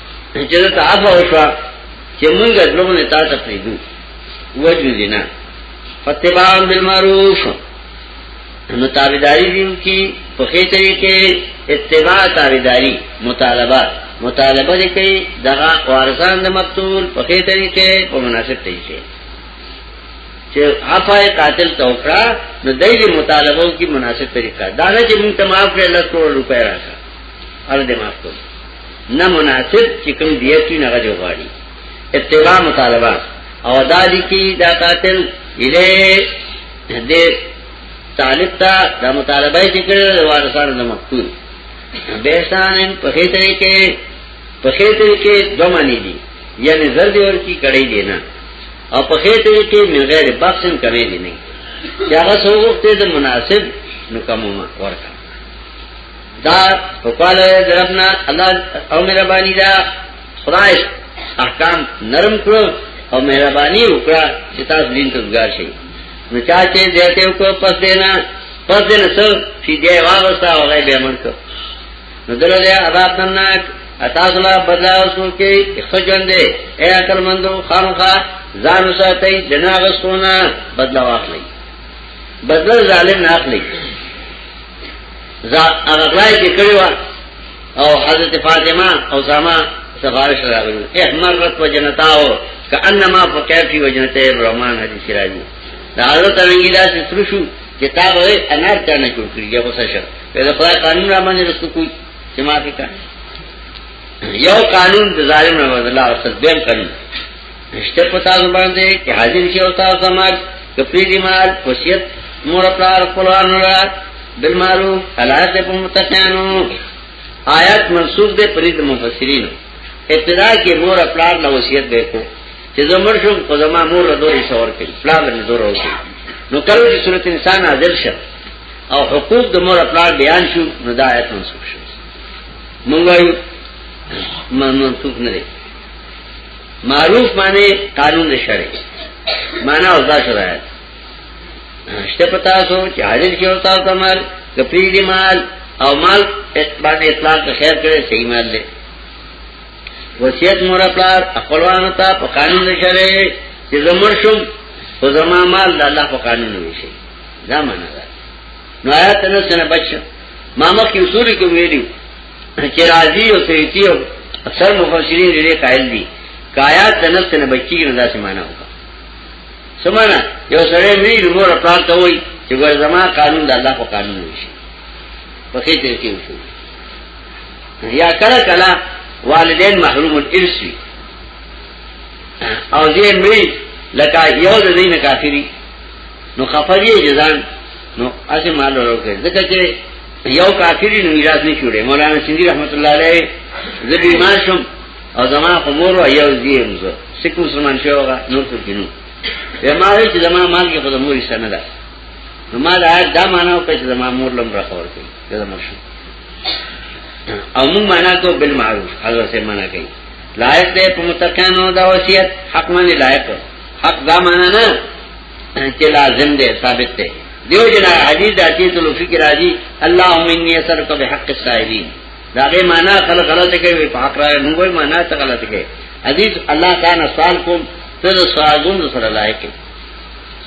چې دا تعاف او شوا چې موږ دلونه تا ته پیدو وجو دینا فتباع بالمعروف نو تابعداري دین کی په خې طریقې اتباع تابعداري مطالبات مطالبه دې کوي دغه وارثان د مقتول په خې طریقې په مناسب طریقې چې عفای قاتل توکړه نو دای دې مطالبه کی مناسب طریقه دا نه چې موږ ته معاف کړل 100 روپیا راکړه ار دې معاف کړو نه مناسب چې کوم دیت نه غوړي غواړي اتباع مطالبه او دا لیکي دا قاتل اله دې طالب ته دا مطالبه یې کړې وارثانو د مقتول بهسان په خې طریقې په خې طریقې دوه معنی دي یعنی زر دی ورکی کړی دی نه او په خې طریقې من غیر بخشن کمی دی نه چې هغه څو وخت د مناسب نو کومه ورکړه دا حکواله دربنا الله او مهرباني دا خدای احکام نرم کړو او مهرباني وکړه چې تاسو دین ته ځګار شئ نو چا چې دیته کو پس دینا پس دینا سو چې دی واغستا او غیب امر کو نو دلته عذاب تناک اتاس الله بدلا اوسو کې خجن دې اے عقل مندو خامخا ځان ساتي جناغ سونا بدلا واخلي بدل ظالم نه اخلي هغه غلای کې کړی و او حضرت فاطمه او زما سفارش راغلی احمرت و جنتاو کانما فقیفی و جنت الرحمن حدیث راځي دا حضرت رنگیلا سے شروع شو کتاب ہے انار چانا جوړ کړی یا غوسه شه پیدا خدای قانون را باندې رسو کوی چې ما کې یو قانون د ظالم نه بدلا او سر دیم قانون نشته په تاسو باندې چې حاضر شي او تاسو مرګ کپری دی مال وصیت مور پلار خپلوان را بالمعروف حلال دې په متقینو آیات منسوخ دې پرید مفسرین ابتدا کې مور پلار له وصیت به کو چې زمر شو په زما مور له دوی شور کې پلار له دوی راوځي نو کله چې صورت انسان حاضر شه او حقوق د مور پلار بیان شو نو دا آیات منسوخ شو مونږ یو منسوخ نه معروف معنی قانون د شرع معنی او دا شرایط شته پتا سو چې حاضر کې وتا کمال کپری دی مال او مال اتبان اطلاق ته خیر کړي صحیح مال دی وصیت مور پلار خپلوان ته په قانون د شرع چې زمر شم او زما مال د الله په قانون وي شي دا معنی ده نو آیات نه سره بچ ما مخ کې اصول کې ویلو چې راضي او سيتي او اکثر مفسرین دې قائل دي کایات د نفس نه بچی نه داسې معنا وکړه سمانا یو سره وی نور پلان ته وای چې ګور زما قانون د الله په قانون نشي په خې ته کې وشو یا کله کله والدین محروم الارث وی او دې مې لکه یو د دین کافری نو خفری جزان نو اسه مال ورکړي ځکه چې یو کافر نو میراث نه شوړي مولانا سیندی رحمت الله علیه زه بیمار شم او زما عمر او یو زیم زه سکه مسلمان شوغه نور څه کینو به ما وی چې زما مال کې خدای موري سنه ده نو ما دا دا معنا او چې زما مور لم را خور کوي دا مشو او موږ معنا کو بل معروف حضرت سے معنا کوي لایق دې په متقینو دا وصیت حق باندې لایق حق دا معنا نه چې لازم دی ثابت دی دیو جنا حدیث د عتیت الفقه راځي اللهم انی اسرک بحق السائلین دا غي معنا خلک غلط کوي په حق را نه وای معنا ته غلط کوي حدیث الله تعالی سوال کوم ته سوالګون سره لایق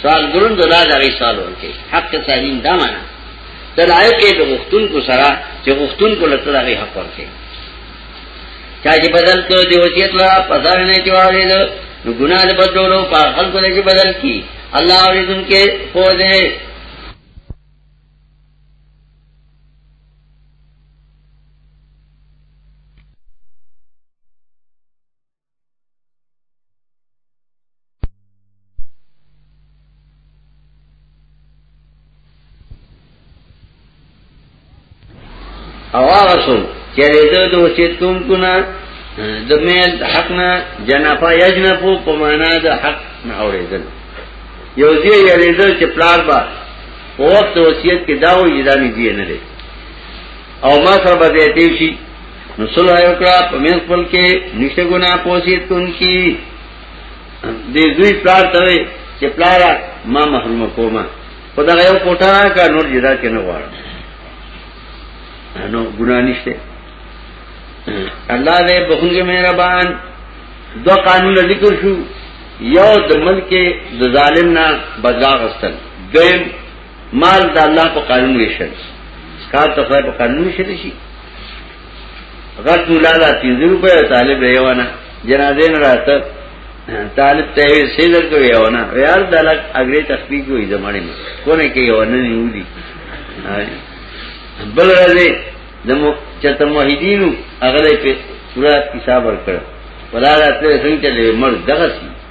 سوال ګرون دلا دغه سوال ورکي حق سالین دا معنا دلایق د غختون کو سره چې غختون کو لته دغه حق ورکي چا چې بدل کړ دی وصیت لا پزار نه چې واره ده نو ګناه د بدلولو په خلکو نه چې بدل کی الله اوریدون کې فوجه او هغه څو چې دې د وصیت کوم کو نه د میل حق نه جنفا یجنفو په معنا د حق نه اوریدل یو ځای یې دې چې پلار با په وخت وصیت کې دا و یې دانی دی نه دی او ما سره به دې تیو شي نو صلح یو کړه په مې خپل کې نشته ګنا پوسې تون کی دې دوی پلار ته چې پلار ما محروم کوما په دا یو کوټه کا نور جدا کې نه واره نو ګنا نشته الله دې بخونګي مهربان دو قانون ذکر شو یو د ملک د ظالم نه بدلا غستل دیم مال د الله په قانون ویشل کار ته خدای په قانون ویشل شي غټ مولانا 30 روپے طالب یوانه جنازه نه راته طالب ته وی سیدر کو یوانه یار دلک اگری تخفیق وی زمانه مې کونه کې یوانه نیودي بل راځي دمو چته موحدینو اغله په پورا حساب ورکړ ولاله ته څنګه چلے مر دغه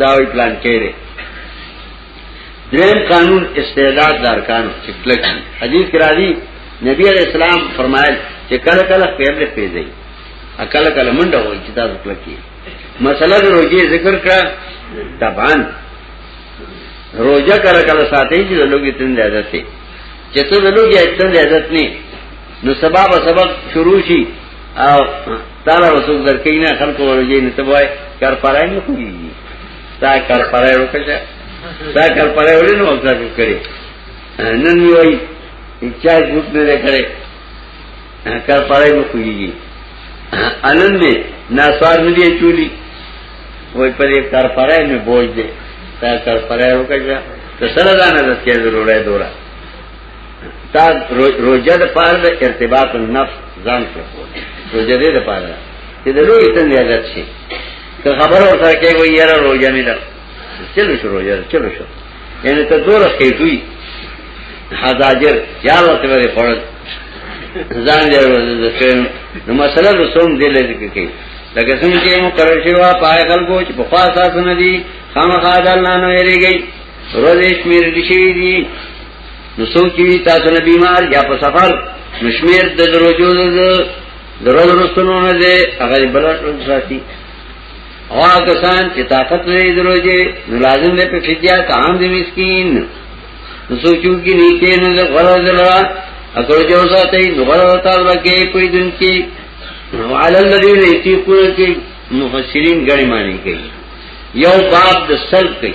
دا وی پلان کړي دریم قانون استعداد دارکانو چې کلک حدیث کرا دي نبی علیہ السلام فرمایل چې کله کله پیبل پیځي اکل کله منډه وای چې تاسو کلک کی مسله د روزي ذکر کړه تبان روزه کله کله ساتي چې لوګي تند عادت چې ته لوګي تند عادت نه نو سبا به سبق شروع شي او تعالی رسول درکې نه خلق ورجې نه ته وای کار پرای نه کوي تا کار پرای وکړه تا کار پرای ولې نو وکړه کړې نن می وای چا ګوت نه کړې کار پرای نه کوي انن می ناسوار نه دی چولی وای په دې کار پرای نه بوج دې تا کار پرای وکړه ته سره ځان نه ځکه ضرورت دوره تا روجه د پاره د ارتباط النفس ځان کې خو روجه دې د پاره چې د لوی تن عادت شي که خبر ورته کې وي یاره روجه مې ده چلو شو روجه چلو شو یعنی ته دور کې دوی حاضر یا ورته ورې خورل ځان دې ورته نو مسله رسوم دې لږ کې لکه څنګه چې مقرر شوی وا پای خلکو چې په خاصه سن دي خامخا دلانو یې لري روزې شمیر دي شي دي نو سو چې وی تاسو نه بیمار یا په سفر نشمیر د دروجو د درو رسونو نه دی هغه بل ساتي او کسان چې طاقت لري دروځي نو لازم دی په فدیا کام دی مسکین نو سو چې کی نیکه نه غره دلرا اکو جو ساتي نو غره تعالی کې کوئی دن کې وعلى الذين يتيقون کې مفسرین غړي معنی کوي یو باب د سل کوي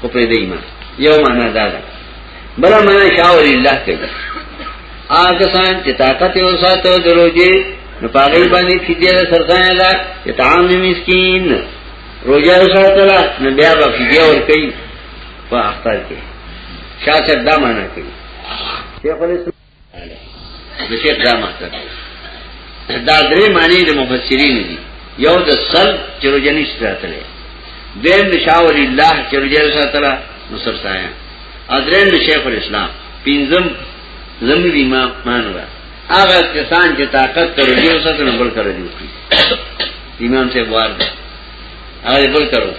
خو په دې ما یو معنا دا ده بل معنا شاور الله کوي هغه سان چې طاقت او ساتو دروځي نو پاګل باندې چې دې سرځای دا چې طعام مسکین روزه ساتلا نو بیا به فدیه ور کوي په اختر کې شاسه دا معنا کوي شیخ الاسلام د شیخ دا ماته دا درې معنی د مفسرین دي یو د سل چې روجنی ساتلې دیم د شاور الله چې روجنی ساتلا نو سر سایا اذرین د شیخ الاسلام پینځم زموږ امام مانوا هغه کسان چې طاقت کړو یو څه نه بل کړو دي امام سے بوار دی هغه بل کړو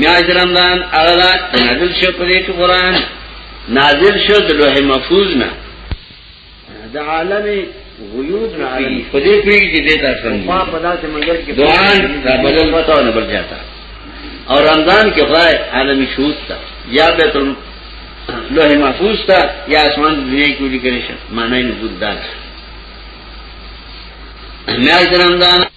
میاج رمضان هغه د نازل شو په دې قرآن نازل شو د لوح محفوظ نه د عالم غیوب نه عالم په دې پیږي چې دې تاسو ما په داسې منګل کې دعا را بدل وته نه بل جاتا او رمضان کې خدای عالم شهود تا یا بیت لوح محفوظ تا یا اسمان دنیا کې ولي کړی شه معنی نه بوت دا مې رمضان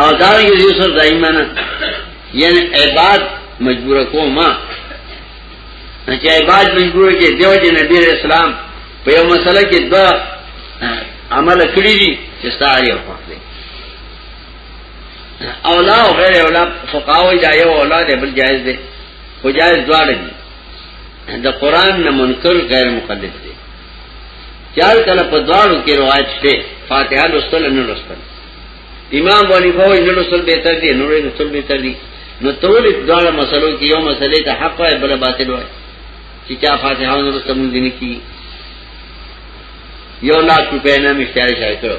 او دارنگی دیو سر دائیمانا یعنی عباد مجبور کو ما چې عباد مجبور کې دیو جن نبی رسول الله په یو مسله کې دا عمل کړی دي چې ستاره او پخله اولا او غیر اولا فقاوی دا یو اولا دی بل جائز دی خو جائز دواړه دي د قران نه منکر غیر مقدس دی چار کله په دواړو کې روایت شته فاتحه لوستل نه لوستل امام باندې فوج نه لوستل به تر دې نورې نه لوستل به تر دې نو تول دواړه مسلو کې یو مسلې ته حق وای بل باطل وای چې چا فاتحه نه لوستل مونږ دې نه کی یو لا څه په نه مشتاق شای کړو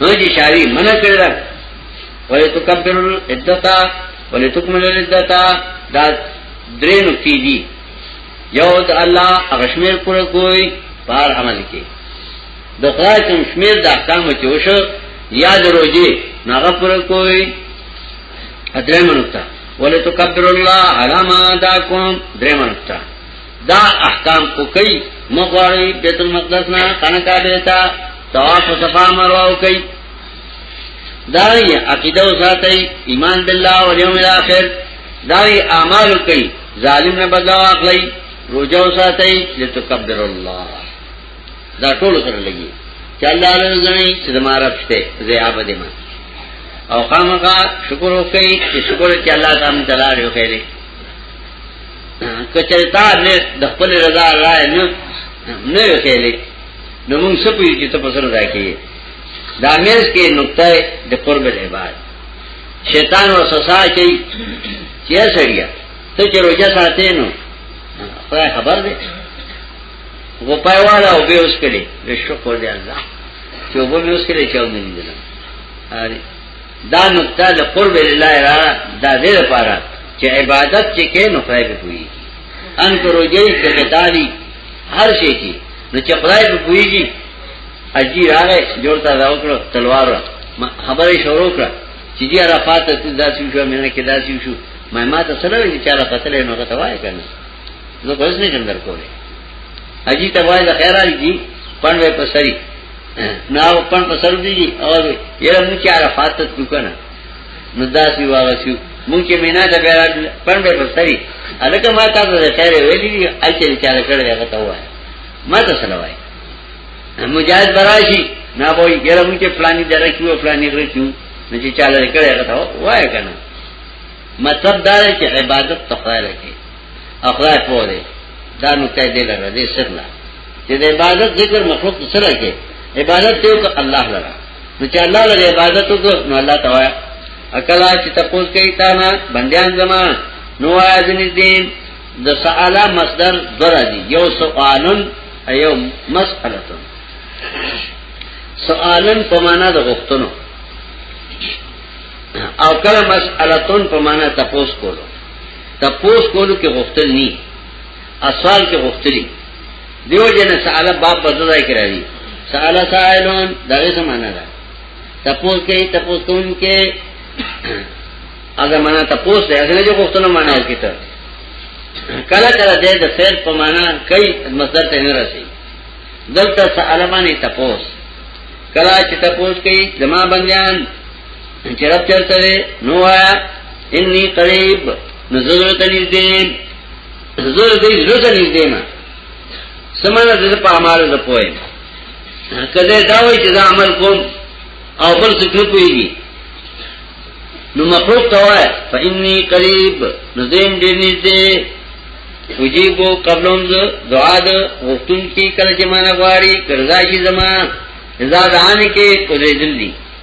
نو چې شاوی منع کړل ولې تو کبر عدتا ولې تکمل عدتا دا درې نقطې دي یو د الله غشمیر پر کوئی بار عمل کې د خدای کوم شمیر د احکام چې وشو یا د روزي ناغه پر کوئی ادرې منوتا ولې تو کبر الله علامه دا کوم درې منوتا دا احکام کو کئی مغواری بیت المقدس نا خانکا بیتا تواف و صفا مرواو کئی داری عقیدہ و ساتی ایمان باللہ و لیوم الاخر داری اعمالو کئی ظالم نے بدلا واقعی روجہ و ساتی لتکبر اللہ دا ټول سره لګي چې الله له زنی چې زماره پښته زیاب دې ما او خامخا شکر وکړي چې شکر چې الله تعالی تعالی یو خیره کچرتا نه د خپل رضا الله نه نه وکړي نو موږ سپوږی چې ته پسره ځای کې دا مېز کې نقطه د قرب العباد شیطان وسوسه کوي چې سړیا ته چې روزه ساتې نو خدای خبر دی و پایواله او به اوس کړي شکر دی الله چې وبو اوس کړي چې ومنځنه دا نقطه د قرب لله را دا دې لپاره چې عبادت چې کې نو خدای په کوي ان کو روزي کې کتالي هر شي کې نو چې خدای په کويږي اجي راغې جوړتا دا وکړو تلوار خبرې شروع کړه چې دې عرفات ته داسې شو مینه کې داسې شو مې ما ته سره وی چې چاله قتل نو غته وای کنه نو کوس نه کندر کوله اجي ته وای دا خیر علي جی پنوې په سری نا وپن په سر دی او یره مو چې عرفات ته کو کنه نو داسې واغسیو مو چې مینا د بیا پن به په سری الکه ما تاسو ته خیر ویلی دی اچې چا کړل هغه ته وای ما ته سره وای مجاهد براشي نا وای یره مو چې فلانی دره کیو فلانی غره کیو نو چې چا لري کړل هغه ته وای کنه مطلب دا چې عبادت تخیل کې اخلاق پوه دی دا نقطه دې لره دې سر لا چې د عبادت ذکر مخلوق سره کې عبادت یو ک الله لره نو چې الله لره عبادت وکړو نو الله تعالی اکلا چې تاسو کوي تا نه بندیان زما نو اذن دین د سواله مصدر درا دی یو سوالن ایو مسئلتن سوالن په معنا د غوښتنو او کله مسئلتن په معنا تاسو کولو تپوس کولو کې غوښتل ني اصل کې غوښتلي دیو جن سواله باب بدلای کړی دی سواله سائلون دغه سمانه ده تپوس کې تپوس کوم کې اگر معنا تپوس دی هغه نه غوښتنه معنا وکړه کله کله دې د فعل په معنا کوي مصدر ته نه راسي دلته سالمانی تپوس کله چې تپوس کوي زما بندیان چرت چرته دی نو آیا انی قریب نزل ته نږدې زور دې زړه ته نږدې ما سمانه دې په اعمال نه پوي کله دا وایي چې دا عمل کوم او بل څه نه پويږي نو مخلوق ته وایي فإني قریب نزیم دې نږدې وجيبو قبلهم دعا د غفتون کی کله چې مانه غواړي کرزا کی زما اذا دعانه کې کوزې دلی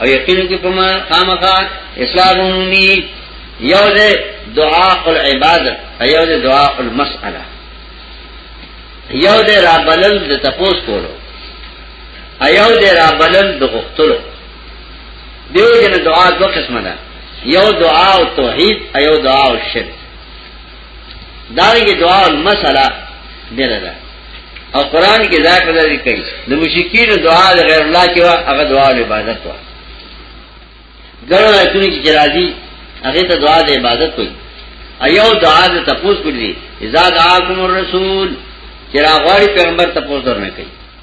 او یقین کې په ما خامخا اسلامونی یو دې دعا العبادت یو دې دعا المسأله یو دې را بلل د تپوس کولو ایو دې را بلل د غختلو دیو جن دعا دو قسمه ده یو دعا او توحید ایو دعا او شرک دارنګه دعا او مسله ډیره ده او قران کې دا کړه لري کوي د مشکین دعا د غیر الله کې وا هغه دعا او عبادت وا ګرو ایتونه کې راځي هغه ته دعا د عبادت کوي ایو دعا د تپوس کړی اذا دعاکم الرسول چې راغړی پیغمبر تپوس درنه کوي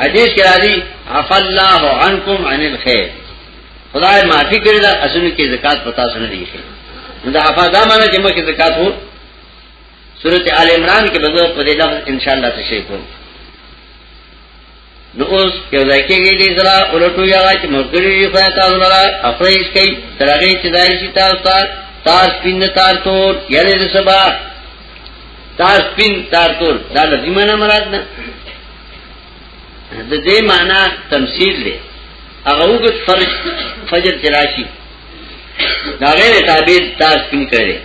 حدیث کې راځي عف الله عنکم عن الخير خدای معافي کړی دا اسنه کې زکات پتا سن دی ښه دا عفا دا معنی چې مکه زکات وو سورته آل عمران کې بده په دې لفظ ان شاء الله تشریح کوم نو اوس یو ځای کې دې زرا ولټو یا چې مرګري یې پای تاسو لرا افریش کوي ترغه چې دای شي تاسو ته تاس پین تار تور یعنی د سبا تاس پین تار تور دا لازمه نه مراد نه د دې معنی تمثيل دی هغه وګت فرج فجر تراشی دا غیر تعبیر تاج پن کړي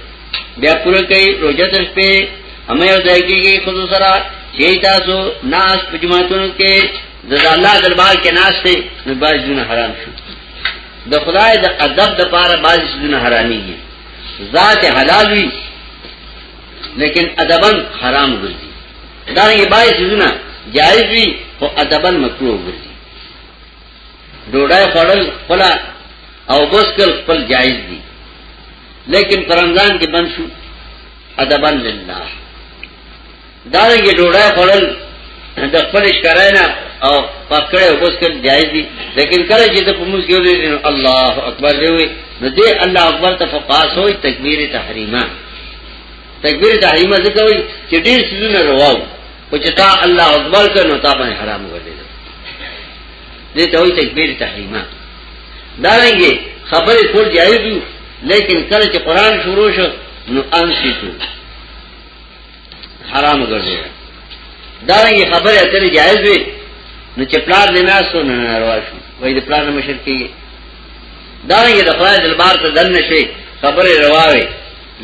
بیا پوره کوي روزه تر په همه یو ځای کې خود سره چې تاسو ناس پجماتونو کې د الله دربار کې ناس ته نو باز جون حرام شو د خدای د ادب د پاره باز جون حرامي دي ذات حلال وي لیکن ادبن حرام ګرځي دارنګه باید سيزونه جایز وي خو ادبا مکروه وګرځي ډوډۍ خوړل خپل او بس کل خپل جایز دي لیکن پر رمضان کې بند شو ادبا لله دارنګه ډوډۍ خوړل د خپل ښکارای نه او پکړه او بس کل جایز دي لیکن کله چې ته پموس کې وي الله اکبر دی نو دې الله اکبر ته فقاس وي تکبیر تحریمه تکبیر تحریمه ځکه وایي چې ډېر سيزونه رواو او چې تا الله اکبر کړو تا باندې حرام وګرځي دې ته وایي تکبیر تحریمه دا رنګي خبرې ټول جایز دي لیکن کله چې قران شروع شو نو ان شي ته حرام وګرځي دا رنګي خبرې اترې جایز وي نو چې پلار دې نه سو نه ناروا شو وایي د پلار مشر کېږي دا رنګي د خدای دلبار ته دن نشي خبرې رواوي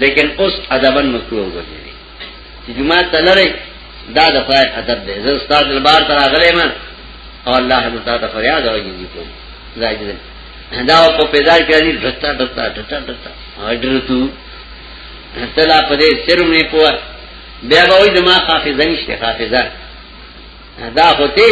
لیکن اوس ادبا مکروه وګرځي چې جمعه تلری دا د خدای ادب دی زه استاد لبار تر اغلې ما او الله دې تا ته فریاد او یې کوم زاید دا په پیدا کړی ډټا ډټا ډټا ډټا اډر تو تلا په دې سرم نه پوه بیا به وې دماغ حافظه نشته حافظه دا هوته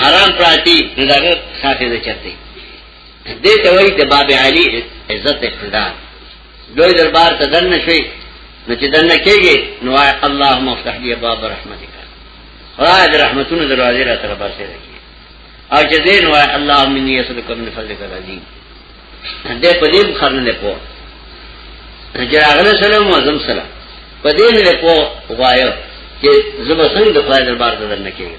حرام پراتی نو داغه صافی د چرته دې ته وایي د باب علی عزت اقتدار لوی دربار ته دن شوي نو چې دن کېږي نو آی الله مفتح دی باب رحمتک خدای د رحمتونو دروازې را تر باسه راکړي او چې دې نو آی الله مني اسلکم من فضلک العظیم دې په دې خرن نه پوه جراغله سلام او زم سلام په دې نه پوه وایو چې زما څنګه د خدای دربار ته دن کېږي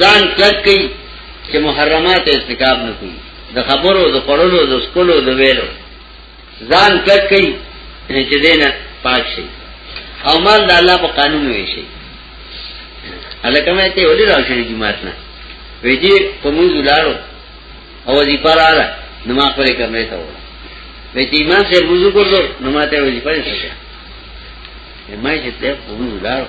ځان کلک کړي چې محرمات استکاب نه کوي د خبرو د خړلو د سکلو د ویلو ځان کلک کړي چې دینه پاک شي او مال د الله په قانون وي شي الکه مې ته ولې راوښې دي ماتنه ویجی په موږ ولارو او دې پاراله نو ما خپل کمرې ته وره ویجی ما سه وضو کړو نو ما ته وځي پاره څه ما چې ته په موږ ولارو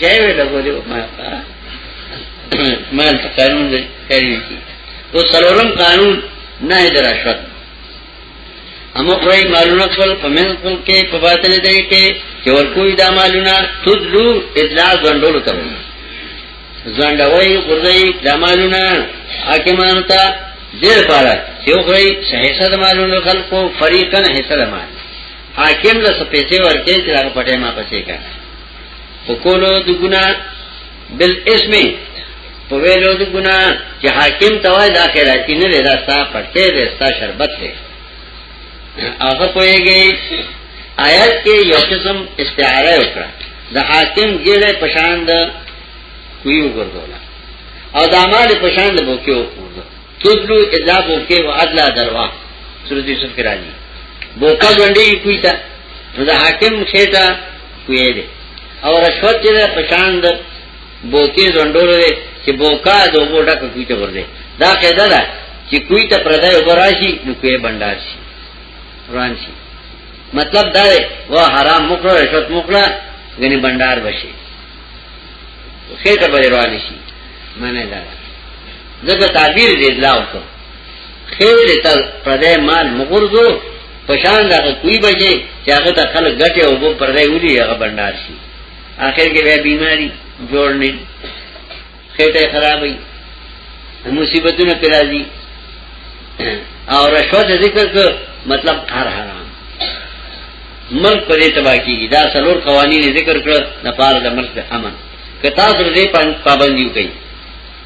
جای وی لګو دی ما مال په قانون دی کوي او څلورم قانون نه در اشوت امو کوئی مالونه خپل په من خپل کې په باطل دی کې چې ور کوی دا مالونه تدلو اطلاع غندول ته وي زندوی غردی دا مالونه حاکمان ته دیر پارا چې کوئی حصہ د مالونو خلکو فریقن حصہ د مال حاکم له سپېڅې ورکې چې هغه پټه ما پسې کړه فکولو د ګنا بل اسم په ویلو د ګنا چې حاکم توای د اخرت نه لري دا ستا پټه ده ستا شربت ده هغه پويږي آیات کې یو قسم استعاره وکړه د حاکم ګړې پشان د کوي وګرځول او د اعمال پشان د بوکیو وګرځول تدلو اذا بوکې و ادلا دروا سورۃ یوسف کې راځي بوکا غونډي کوي تا نو د حاکم خېټه کوی دی او رشوت چې ده پشان ده بوکی زندورو ده چې بوکا ده اوبو ډک کوی ته ورده دا قیده ده چې کوی ته پردای اوبو راشي نو کوی بندار شي روان شي مطلب دا ده و حرام مکړه رشوت مکړه غني بندار بشي خېټه به روان شي معنی دا ده زګه تعبیر دې لا وکړه خیر ته پردې مال مغرزو پشان دا کوئی بچي چې هغه ته خلک ګټه او وو پردې ودی هغه بندار شي اخر کې به بیماری جوړ نه خېټه خرابې مصیبتونه پیدا دي او رشوت ذکر کو مطلب هر حرام ملک پر تباہ کیږي دا سلور قوانین ذکر کړ د پاره د ملک امن کتا سره دې پابندي وکړي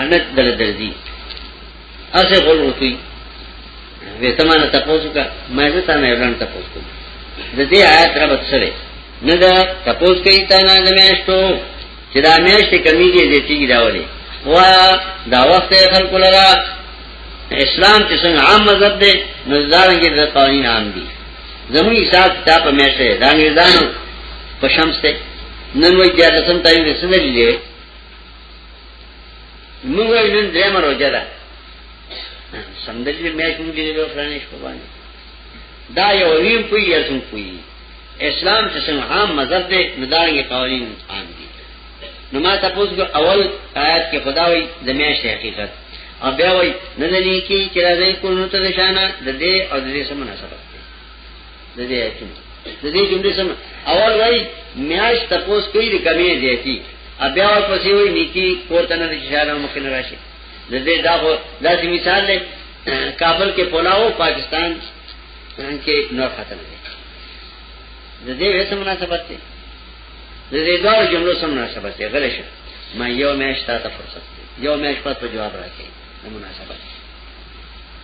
انت دل درځي اسه غول وتی ویتمانه تاسو کا مې ته نه اعلان تاسو کو د دې آیت رب سره نه دا تاسو کوي تا نه زمیاشتو چې دا میاشت کمیږي دې تیږي داولي وا دا وخت خلق لرا اسلام چې څنګه عام مذهب دی نو ځانګړي د قوانین عام دي زموږ حساب دا په میاشت دی دا نه ځانو په شمس ته نن وای چې لسم تاریخ رسېدلې موږ یې نن درې مروجه ده سمدل دې میچ موږ دې له فرانې شپه باندې دا یو ویم پوی یا څنګه پوی اسلام چې څنګه عام مذهب دی نو دا یې قوانین عام دي نو ما تاسو کو اول آیات کې خدا وایي د میچ حقیقت او بیا وایي نه نه لیکي چې راځي کول نو ته نشانه د دې او د دې سم مناسبت د دې ایتونه د دې جملې سم اول وای میاش تپوس کوي د کمی زیاتی بیا ورپسې وای نیکی پورته نه شي شاله مخ نه راشي د دې دا خو داسې مثال دی کابل کې پولاو پاکستان کې نور ختم دی د دې وسه مناسبت دی د دې دوه جملو سم مناسبت دی غلې شه ما یو میاش تا ته فرصت دی یو میاش پات په جواب راکې مناسبت دی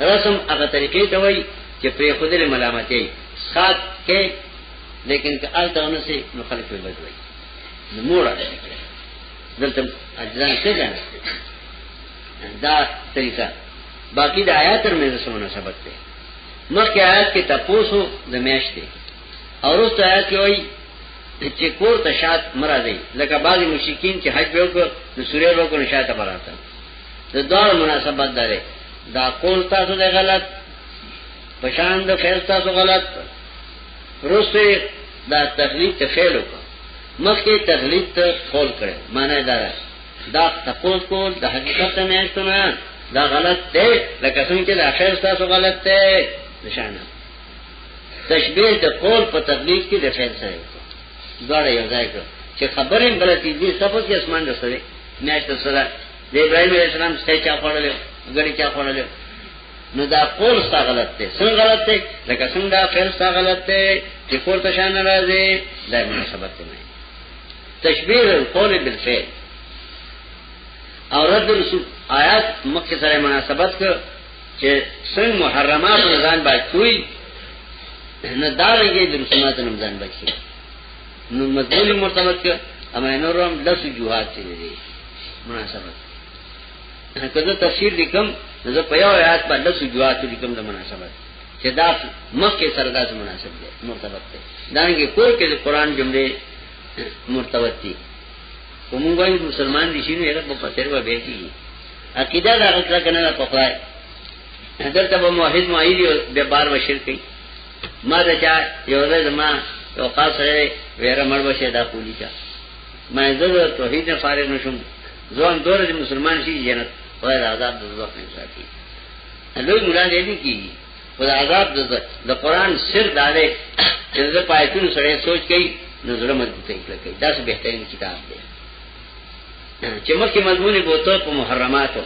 رسم هغه طریقې ته وایي چې پرې خودل ملامتې سات کې لیکن که آلته ونه سي نو خلک په بد وایي نو مور دلته اجزان څه ده دا طریقه باقی دا آیات تر مې سره مناسبت ده مخکې آیات کې تاسو د میاشتې او وروسته آیات کې وایي چې کور ته شات مرادي لکه بعضی مشکین چې حج به وکړ نو سورې به وکړ شاته براته د دوه مناسبت ده دا قول تاسو ده غلط پشان د فعل تاسو غلط روسه دا تقلید ته فعل وکړه مخکې تقلید ته قول کړي معنی دا ده دا تقول کول د حقیقت نه نشونه دا غلط ده لکه څنګه چې د اخر تاسو غلط ده نشانه تشبیه د قول په تقلید کې د فعل سره دوړ یو ځای کړ چې خبرې غلطي دي سبق یې اسمان رسوي میاشت سره د ابراهيم عليه السلام څخه چا خوړل غړي چا خوړل نو دا قول ستا غلط دی څنګه غلط دی لکه څنګه دا فعل ستا غلط دی چې پورته شان راځي دا مناسبت نه تشبيه القول بالفعل او رد رسول آیات مکه سره مناسبت کړ چې څنګه محرمات رمضان باندې کوي نه دا لګي د رسومات رمضان باندې نو مضمون مرتبط کړ اما نور هم لس جوهات چې دي مناسبت کله تفسیر لیکم زه په یو آیات باندې لس جوهات لیکم د مناسبت چې دا مخکې سره داسې مناسب دی مرتبط دی دا نه کور کې د قران جمله مرتبط دي کوم وایي مسلمان دي شنو یې په پتر و به کی عقیده دا غلطه کنه په خدای دلته به موحد معیلی به بار بشیر کوي ما ته چا یو ورځ ما یو قاض سره ویره مړ بشه دا پولی کا ما زه د توحید نه فارغ نشم ځوان دوره د مسلمان شي جنت خدای د عذاب د دوزخ نه ساتي لوی مولا دې نه کیږي خدای عذاب د دوزخ د قران سر داله چې د پایتون سره سوچ کوي نو زړه مضبوط کوي دا څه بهترین کتاب دی چې مخکې مضمون بوته په محرماتو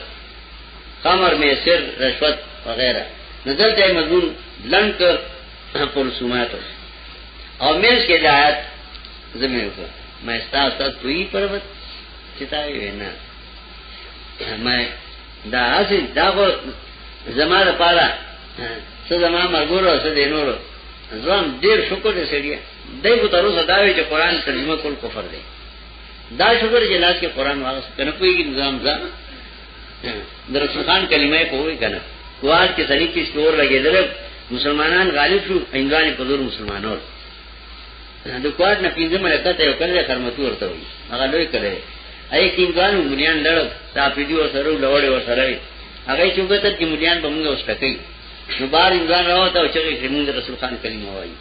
خمر میں سر رشوت وغیرہ نظر تے مضمون لنڈ کر پر سمایت ہو اور میں اس کے دعایت زمین کو میں استا استاد پوئی پربت چتاوی وینا میں دا اسی دا کو زمان پارا سو زمان مرگور ہو سو دینور ہو زمان دیر شکر دے سڑیا دے کو تروس داوی جو قرآن ترجمہ کل کفر دے دا شکر چې لاس کې قران واغس کنه پويږي نظام ځا درسو خان کلمه په وې کنه کوار کې سړی کې شور لګېدل مسلمانان غالب شو انګان په دور مسلمانانو د کوار نه پینځه ملکه ته یو کله خرمتو ورته وي هغه لوی کړي اې کینګانو مليان لړ تا پیډي او سره لوړې و سره وي هغه چې وګته چې مليان به موږ وسټکې نو بار انګان راوته او چې موږ رسول خان کلمه وایي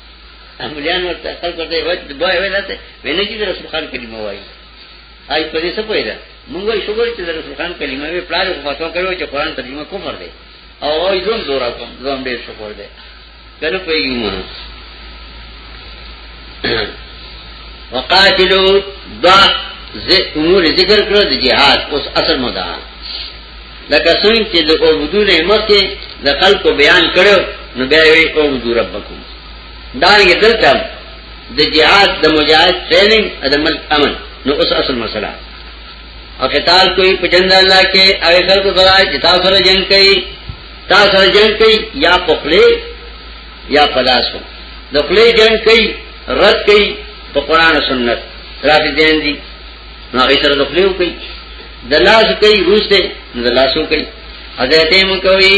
املیان ورته خپل ورته وای بای وای راته وینې چې رسول خان کلمه وای آی په دې څه پوهیدا مونږ وای شکر چې رسول خان کلمه وی پلار خو فتوا کړو چې قران ترجمه کفر دی او وای زوم زور کوم زوم ډیر شکر دی کنه پیږي مو وقاتلو دا امور ذکر کړو د جهاد اوس اصل مدا لکه څنګه چې د عبودونه مخکې د خلکو بیان کړو نو بیا وی او ربکم دارنګه دلته د جهاد د مجاهد ټریننګ د ملک امن نو اوس اصل مسله او قتال کوئی پجند الله کې هغه خلکو سره چې تاسو سره جنگ کوي تاسو سره جنگ کوي یا پخلې یا پلاسو د خلې جنگ کوي رد کوي په قران او سنت راځي دي نو هغه سره د خلې کوي د لاس کوي روسته نو د لاسو کوي حضرت مو کوي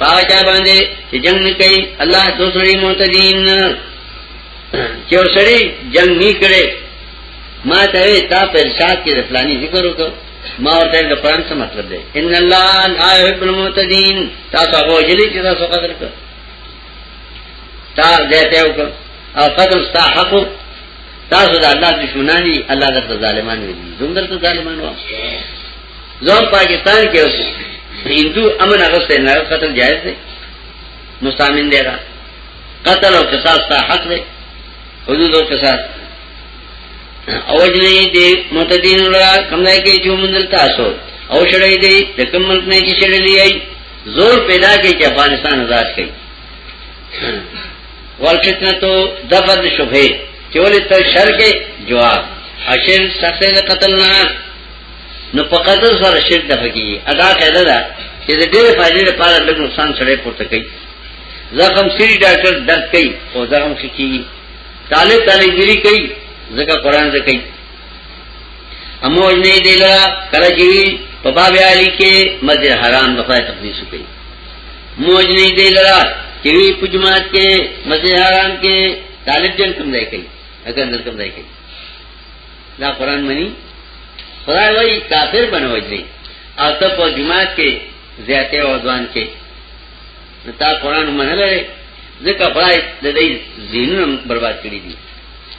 پاچا باندې چې جنگ نه کوي الله تو سړي معتدین چې سړي جنگ نه کړي ما ته تا په ارشاد کې د فلاني ذکر وکړ ما ورته د قران څه مطلب دی ان الله لا يحب المعتدين تاسو هغه جلی چې تاسو قدر کړئ تا دیتے ہو کر اور قدر ستا حق ہو تا سو دا اللہ دشمنانی اللہ در تا ظالمان ہوئی دی زم در تا ظالمان ہوا زور پاکستان کے اس ہندو امن اغسط ہے نگر قتل جائز دے مستامن دے رہا قتل اور قصاص تا حق دے حدود اور قصاص اوجنی دے متدین اللہ کمدائی کے جو مندل تاسو او شڑائی دے دکم ملک نے کی شڑلی آئی زور پیدا کی چې افغانستان آزاد کړي والفتنه تو دفد شبهه چې ولې ته شر کې جواب اشر سخته د قتل نه نو په قتل سره شر د فقې ادا کړه دا چې د ډېر فائدې لپاره لږ نقصان سره پورته کوي زخم سری ډاکټر درد کوي او زخم خکېږي طالب طالب ګری کوي ځکه قران ته کوي امو اجنه دی لرا کله چې په باب علی کې مسجد حرام د خدای تقدیس کوي مو اجنه دی لرا چې وی په جماعت کې مسجد حرام کې طالب جن کوم ځای کوي اگر نن کوم ځای کوي دا قران منی خدای وای کافر بنوي دی او ته په جماعت کې زیاته او ځوان کې تا قران منلې ځکه خدای د دې زینونو برباد کړی دي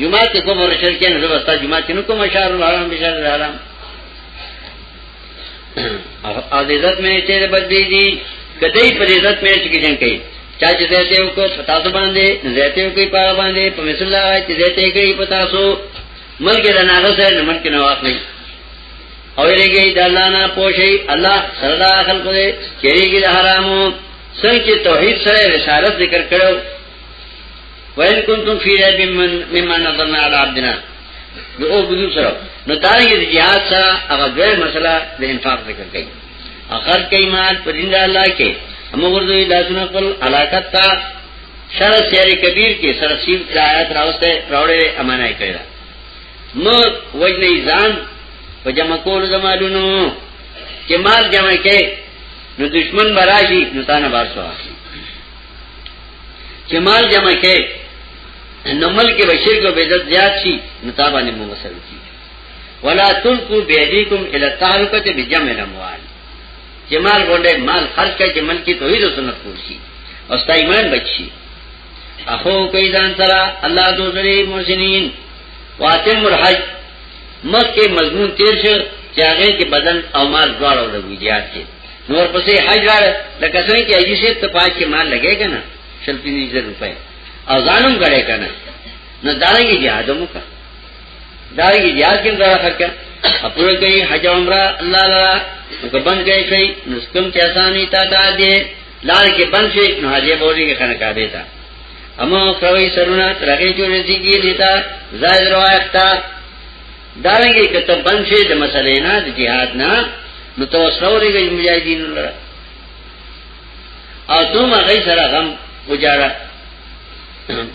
جمعه کې کوم ورشل کې نه زبستا جمعه کې نو کوم اشار الحرام بشار الحرام او د عزت مې چې بد دی دي کدی په عزت مې چې جنگ کوي چا چې زه ته کو پتا ته باندې زه ته کوي پاره باندې په مثل الله چې زه ته کوي پتا سو ملګ د ناغه سره نمن کې نو اخلي او یېږي د الله نه پوښي الله سره داخل کوي چې یېږي د حرامو څنګه توحید سره رسالت ذکر کړو وَإِن كُنتُمْ فِي رَيْبٍ مِّمَّا نَزَّلْنَا عَلَىٰ عَبْدِنَا نو او بده سره نو دا یې د جهاد سره هغه دوه مسله د انفاق ذکر کړي اخر کای مال پر دین الله کې هم ورته لاسونه خپل علاقات تا سر سیر کبیر کې سر سیم آیات راوسته راوړې امانه یې کړی نو وجنې ځان په جمع کول زمالونو چې مال جمع کې نو دشمن براشي نو تانه بارسو اخلي چې مال جمع کې نو ملک به شرک او بدعت زیات شي نو تابانه مو مسل کی ولا تلقوا بيديكم الى التهلكه بجمع الاموال چې مال غونډه مال خرج کړي چې ملک توحید او سنت پوښي او ستا ایمان بچي اخو کوي ځان سره الله دوزري محسنین واتم الحج مکه مضمون تیر شو چې هغه کې بدن او مال دواړو لګوي زیات شي نور پسې حج وړ لکه څنګه چې ایجی شیب ته پاج کې مال لګې کنه شل پینځه زر روپۍ او ځانم غړې کنه نو دارنګي جهاد مو کا دارنګي جهاد کې دا خرچ خپل کوي حج عمره الله لا وکبن کوي شي نسکم ته اساني تا تا دي لار کې بن شي نو حج بوزي کې کنه کابه تا اما کوي سرونه ترګي جوړې دي دیتا زائد روایت تا دارنګه کته بند شي د مسلې نه د جهاد نه نو توسلو لري مجاهدین لره او تم هغه سره غم وجاړه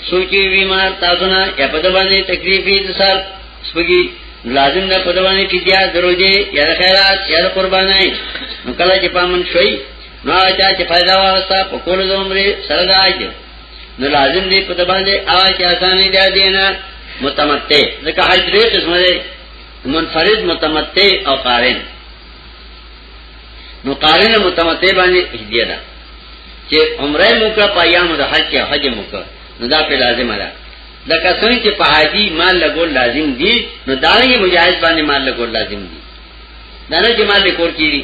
سوچي بیمار تاسو نه یا په باندې تکلیفې د سر سپګي لازم نه په باندې کې بیا دروځي یا خیرات یا قربانای نو کله چې پامن شوي نو چا چې فائدہ واسطه په کول زمري سره راځي نو لازم دی په باندې آ چې اسانه دی دینه متمتع ځکه حج دې قسمه دی منفرد متمتع او قارن نو قارن متمتع باندې هدیه ده چې عمره موکا پایامو د حج کې حج موکا نو دا په لازم ده دا کسان چې په حاجی مال لګول لازم دي نو دا یې مجاهد باندې مال لګول لازم دي دا نه چې مال لګول کیږي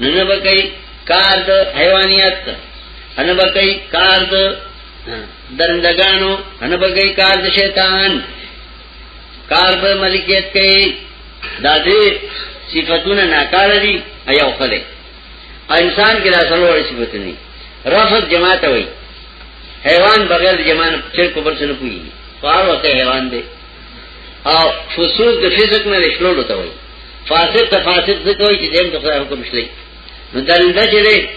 ننه بکئی کار دا حیوانیت انه بکئی کار دا درندگانو انه بکئی کار دا شیطان کار با ملکیت کئی دا دی صفتون ناکار دی ایو خلی انسان کی دا سلوڑی صفتونی رفض جماعت ہوئی حیوان بغیر جماعت چرک پر سنو پوئی فار ہوتے حیوان دے او فسوق د فسق نه شلولو ته وایي فاسد ته فاسد څه کوي چې دیم ته حکم شلی نو دلیل دا چې دی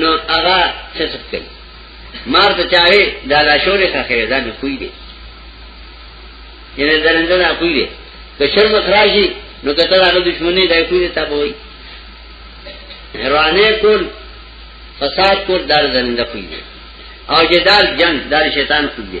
نو هغه څه څه کوي مار ته چاهي دا لا شورې خخره دا نه کوي دی یعنی درنده نه کوي دی که شرم خراشي نو کته هغه دښمنی دای کوي ته وایي روانه کول فساد کول دار زنده کوي او جدال جنگ دار شیطان کوي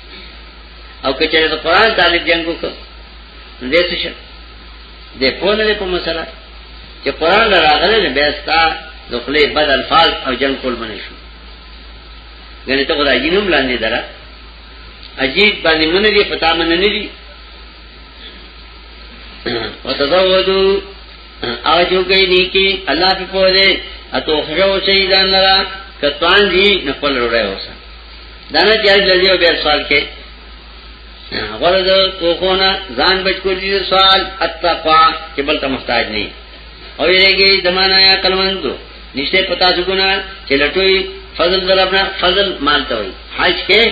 او که چېرې د قران طالب جنگ وکړ دې څه شي دې په نه په مسله چې قران راغله نه بیاستا د خپلې بد الفاظ او جنگ کول منې شو ګنې ته خدای جنوم لاندې درا عجیب باندې مونږ دې پتا مونږ نه دي وتزودو او جو گئی نیکی اللہ پی پوزے اتو خرو شیدان لرا کتوان دی نقل رو رہے ہو سا دانه چې اج لږه به سوال کې غره د توخونه ځان بچ کو دي سوال اتقوا چې بل ته محتاج نه او یېږي دمانه یا کلمندو نشته پتا سګونه چې لټوي فضل در اپنا فضل مالته وي حج کې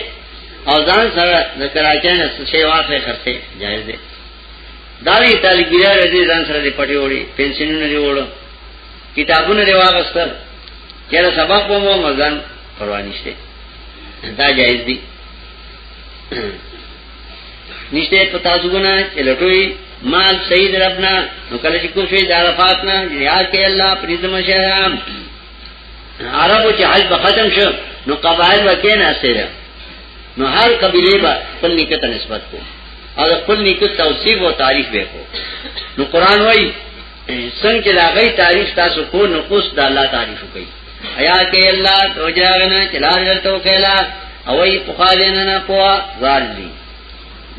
او ځان سره د کراچۍ نه څه واخلې خرڅه جایز دي داوی طالب ګیرا رضی ځان سره دې پټي وړي پنشنونه دی وړو کتابونه دی واغستل چیرې سبق مو مزن پروا نشته دا جایز دی نشته پتا سګونه چې لټوي مال سید ربنا نو کله چې کوم شي د عرفات نه یاد کې الله پریزم شهام عربو چې حج به ختم شو نو قبایل وکې نه سره نو هر قبیله به خپل نیکه ته نسبت کو او خپل نیکه توصیف او تعریف به کو نو قران وایي سنگ چلا غی تعریف تاسو کو نقص دا اللہ تعریف کئی ایا کہ اللہ تو جاغنا چلا جلتو کہلا اوئی پخوا دینا نا پوا غال دی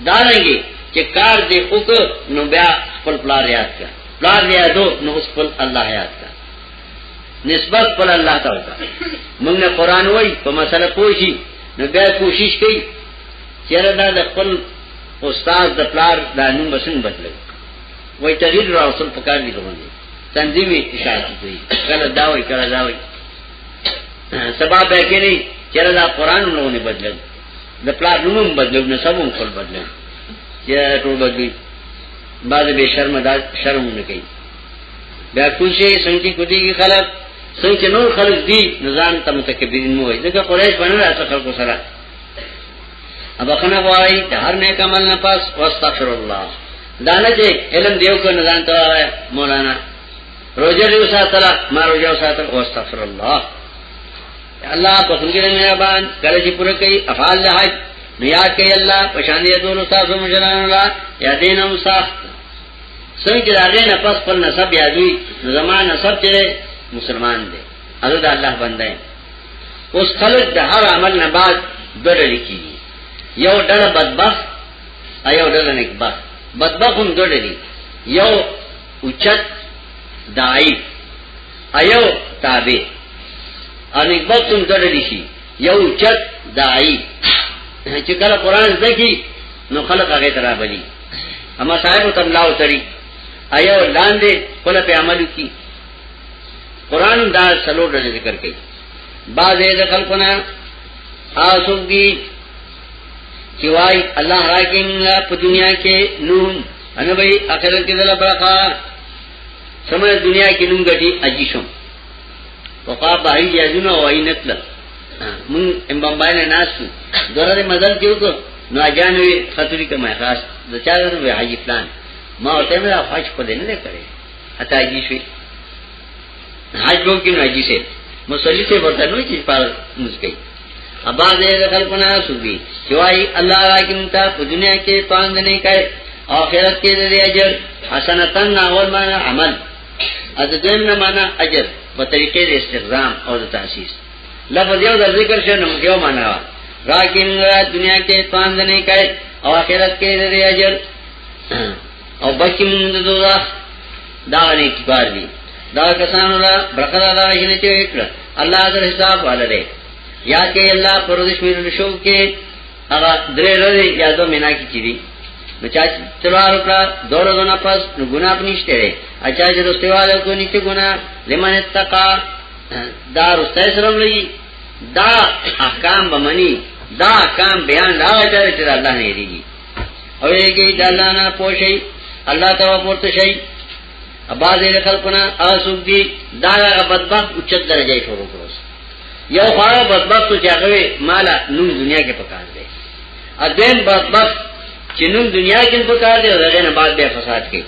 دارنگی چه کار دے اکو نو بیا خپل پلار یاد کا پلار یادو نو اس خپل اللہ یاد کا نسبت پر اللہ تا ہوتا منگ نے قرآن ہوئی پا مسئلہ پوشی نو بیا کوشش کئی چیرہ دا دا خپل استاد دا پلار دا نوم بسنگ بدلو وای تغییر را وصل پکار دي لوګي تنظیم اشاعت کوي کله دا وای کله دا وای سبا به کې نه چیرې دا قران نو نه بدلل د پلار نوم بدلل نه سبو خپل بدلل چې ټول بدلی بعد به شرم دا شرم نه کوي بیا کوشي څنګه کوي خلک څنګه نور خلک دي نزان ته متکبرین مو وي ځکه قریش باندې راځي خلکو سره ابخنه وای ته هر نیک عمل نه پاس واستغفر الله دانه چې علم دیو کو نه ځان ته وای مولانا روزه دیو ساتل ما روزه ساتل او استغفر الله الله په څنګه مهربان کله چې پوره کوي افعال له حج نیا کوي الله په شان دې دونو تاسو مجران الله یا دینم سخت څنګه راغې نه پس پر نسب یادوي زمانه سب چې مسلمان دی حضرت الله بنده اوس خلق د هر عمل نه بعد ډېر لیکي یو ډېر بدبخت ایو ډل نیک بخت بدبخت هم دوړ دي یو اوچت داعی ایو تابع ان نیک بخت هم دوړ دي شي یو اوچت داعی چې کله قران زکی نو خلق هغه ترا بلی اما صاحب تم لاو تری ایو لاندې خپل په عمل کی قران دا سلو ذکر کوي بعض دې خلقونه آسوګي چې وای الله راکې موږ په دنیا کې نوم ان به اخرت کې دلا برخه سمه دنیا کې نوم غټي اجي شو وقا بای یزونه وای نتل مون ام بمبای نه ناس دورره مزل کیو کو نو اجان وی خطری کما خاص د چا غره وی حاجی پلان ما ورته مې حج په دې نه کړې اته اجي شوی حج وو کې نو اجي سه مصلی سے ورته نو چې پال مسکی ابا دې د خلقنا سوبي چوي الله راکم ته په دنیا کې پاند نه کوي اخرت کې دې اجر حسنتن اول معنا عمل از دې نه معنا اجر په طریقې د استخدام او د تاسیس لفظ یو د ذکر شنو یو معنا راکم دنیا کې پاند نه کوي اخرت کې دې اجر او بچم د دوزخ دا نه کبار دي دا کسانو لا برخدا دا یې چې وکړه الله اگر حساب والره یا کې الله پردیش مینو شو کې هغه درې ورځې یا دو مینا کې چي دي نو چا تلوار وکړه دور دونه پس نو ګنا پنيشته لري اچا چې رستواله کو نیته ګنا لمن اتقا دا رسته سره لګي دا احکام بمني دا احکام بیان دا چې الله نه لري او یې کې د الله نه پوښي الله ته ورته شي اباز یې خلقنا اسوب دي دا بدبخت اوچ درجه شروع کړو یو خواو بدبخت چې هغه مالا نوم دنیا کې پکار دی اذن بدبخت چې نوم دنیا کې پکار دی او هغه نه بعد به فساد کوي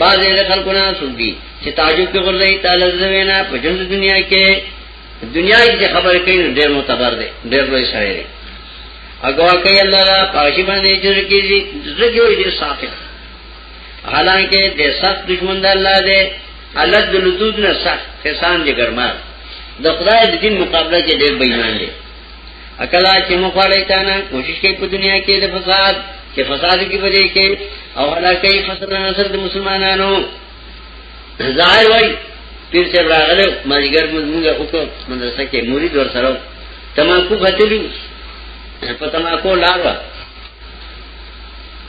بعض یې خلقنا اسوب دي چې تعجب کې ورته تعالی زوینا په ژوند دنیا کې دنیا یې خبرې کوي ډېر معتبر دی ډېر لوی سړی دی اګوا کوي الله را پاشي باندې جوړ کیږي زګیو دې صافه حالانکه د سخت دشمن د الله دی الله د لدود نه سخت کسان دې ګرمار د خدای د دین مقابله کې ډېر بېمان دي اکلا چې مخاله کانا کوشش کوي په دنیا کې د فساد چې فساد کې بده کې او هلاکه فساد نه سره د مسلمانانو ظاهر وای پیر صاحب راغله ماجګر موږ وکړو مدرسه کې مرید ور سره تماکو غتلی په تماکو لار وا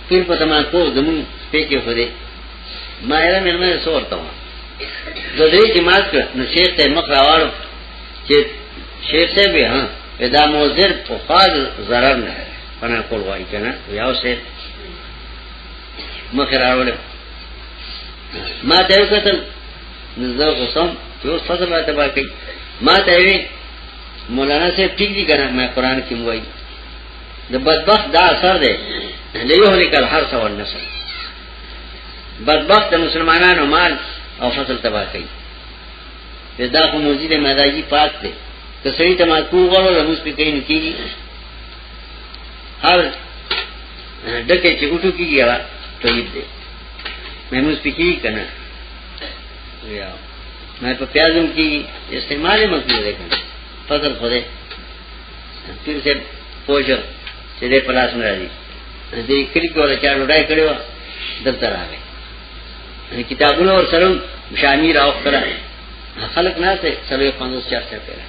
پیر په تماکو زمون پېکې خوري ما یې مېرمه سورته وا د دې جماعت نو شیخ ته مخ راوړو چې شیخ صاحب ها ادا موزر په خاص zarar نه پنه کول وای کنه یاو سه مخه راوړل ما ته وکتل نظر قسم ته فضل راته باقي ما ته وی مولانا صاحب ٹھیک دی کنه ما قران کې موای د بدبخت دا اثر دی له یو لیکل هر څو نسل بدبخت مسلمانانو مال او فصل تباہ کړي دا خو موزي د مزاجي پات دی که سړی ته ما کو غوړو لمس پکې نه کیږي هر دکې چې اوټو کیږي هغه طیب دی مېموز پکې کنه یا مې په پیازم کې استعمال مکمل دی کنه فضل خو دې پیر سے پوجا چې دې پلاس نه راځي دې کلی کې ولا چا ډای کړو دلته راغی کتابونه ور سره شامی راو کړه خلق نه ته سلوې 500 400 پیرا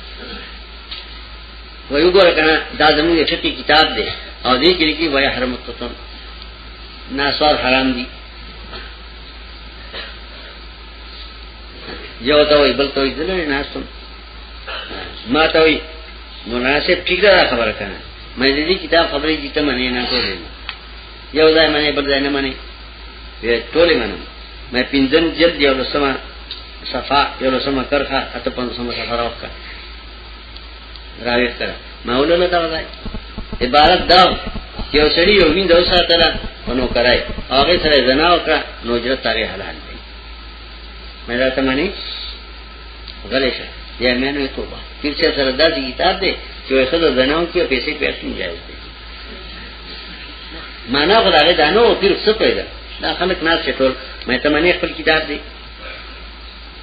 وای وګوره کنه دا زموږ فقہی کتاب دی او دې کې لیکي وای حرم التطن ناسوار حرام دي یو ته وای بل ته وای دلې ناستم ما ته وای مناسب ټیک دا خبره کنه مې دې کتاب خبرې دي ته منې نه کولې یو ځای منې بل ځای نه منې وی ټولې منم مې پینځن جلد یو لسمه صفا یو لسمه کرخه اته پنځمه صفا راوخه راوي سره مولو نه دا عبارت دا یو سړی یو وین دا ساتره ونو کرای هغه سره زنا وکړه نو جرت تاغي حلال دی مې دا ته معنی غلې شه یا مې نه توبه پیر څه سره دا کتاب دی چې خدای زناو کې پیسې پیسې جایز دی معنا غلاغه دانو پیر څه پیدا دا خلک ناس ټول مې ته معنی خپل کتاب دی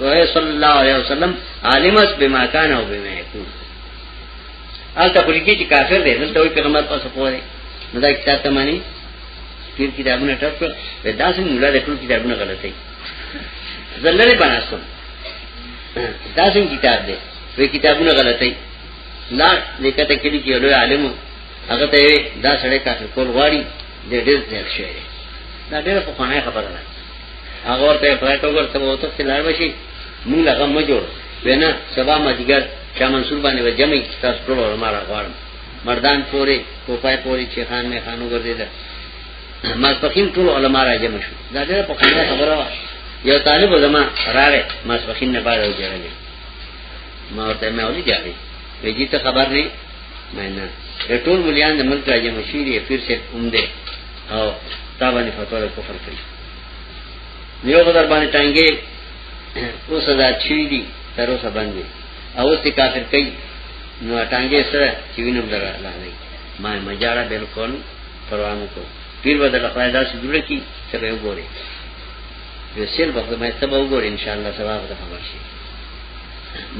وهي صلى الله عليه وسلم عالمت بما كان او بما يكون آلتا خلقی چی کافر دے دلتا ہوئی پیغمبر پاس پورے نو دا کتاب تا مانی پیر کتابونه ټپ کړ وې دا سم مولا د ټول کتابونه غلطي زلره بناستم دا سم کتاب دی وې کتابونه غلطي لا لیکته کړي چې له عالم هغه ته دا سړی کافر کول غواړي د ډېر ځل شوی دا ډېر په خانه خبره ده هغه ورته افراط وګر سبا وته سلار بشي موږ لغه مو جوړ وینا سبا ما دیګر چا منصور باندې و جمع کی تاسو ټول علماء غواړم مردان پورې کوپای پورې چې خان می خانو ګرځیدل ما پخین ټول علماء را جمع شو دا ډېر په خنده خبره وا یو طالب علماء راغی ما پخین نه بار وځړل ما ورته مې ولې جاري وې جی ته خبر نه مې نه ټول مليان د ملک راځي مشورې پیر سے اومده او تا باندې فتوا د کفر کړی یو غدر باندې ټانګې اوس دا چی دي تر اوسه باندې او اوس کافر کوي نو ټانګې سره چې وینم دره الله نه ما مجاره بالکل پروا نه کو پیر بدل خدای داسې جوړ کی چې به وګوري یو سیل وخت مې ته به وګورې ان شاء الله سبا به خبر شي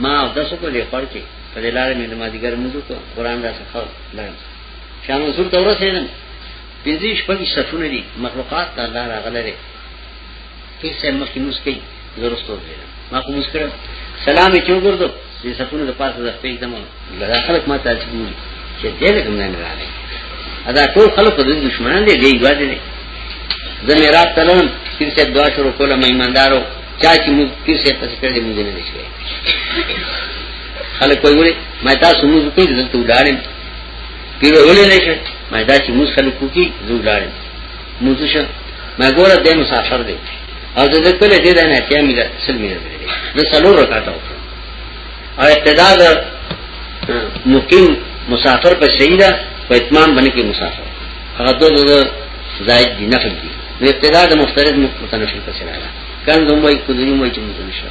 ما داسو کو لې پړ کې په دې لارې مې نمازګر موږ کو قران داسې خو لرم شاه منصور ته ورسېدم پنځه شپږ صفونه دي مخلوقات ته الله راغله دي پیر صاحب مخکې موږ کوي زرستو دی ما کوم مسکر سلام یې چوغور دو دې صفونه د پاسه د پیګ دمو لږه خلک ما ته چې ګوري چې دې له کوم نه راغلي ادا ټول خلک د دشمنان دي دی یوازې دي زه مې رات تلم پیر صاحب دعا شروع کوله مې ایماندارو چا چې موږ پیر صاحب تاسو کړې موږ نه نشوي خلک کوي ما تاسو موږ کوي دلته وډارم پیوه اولی لیشه ما دا چی موز خلقو کی زو لارم موزو شا ما گورا دی مسافر دی او د دې کله دې نه اتیا میله سل میله دی د سلو رکعاته او اقتدا د مقیم مسافر په سیدا په اتمام باندې کې مسافر هغه د زائد دی نفل دی نو اقتدا د مفترض متنفل په سیدا کان دومره کو دې مو چې متنفل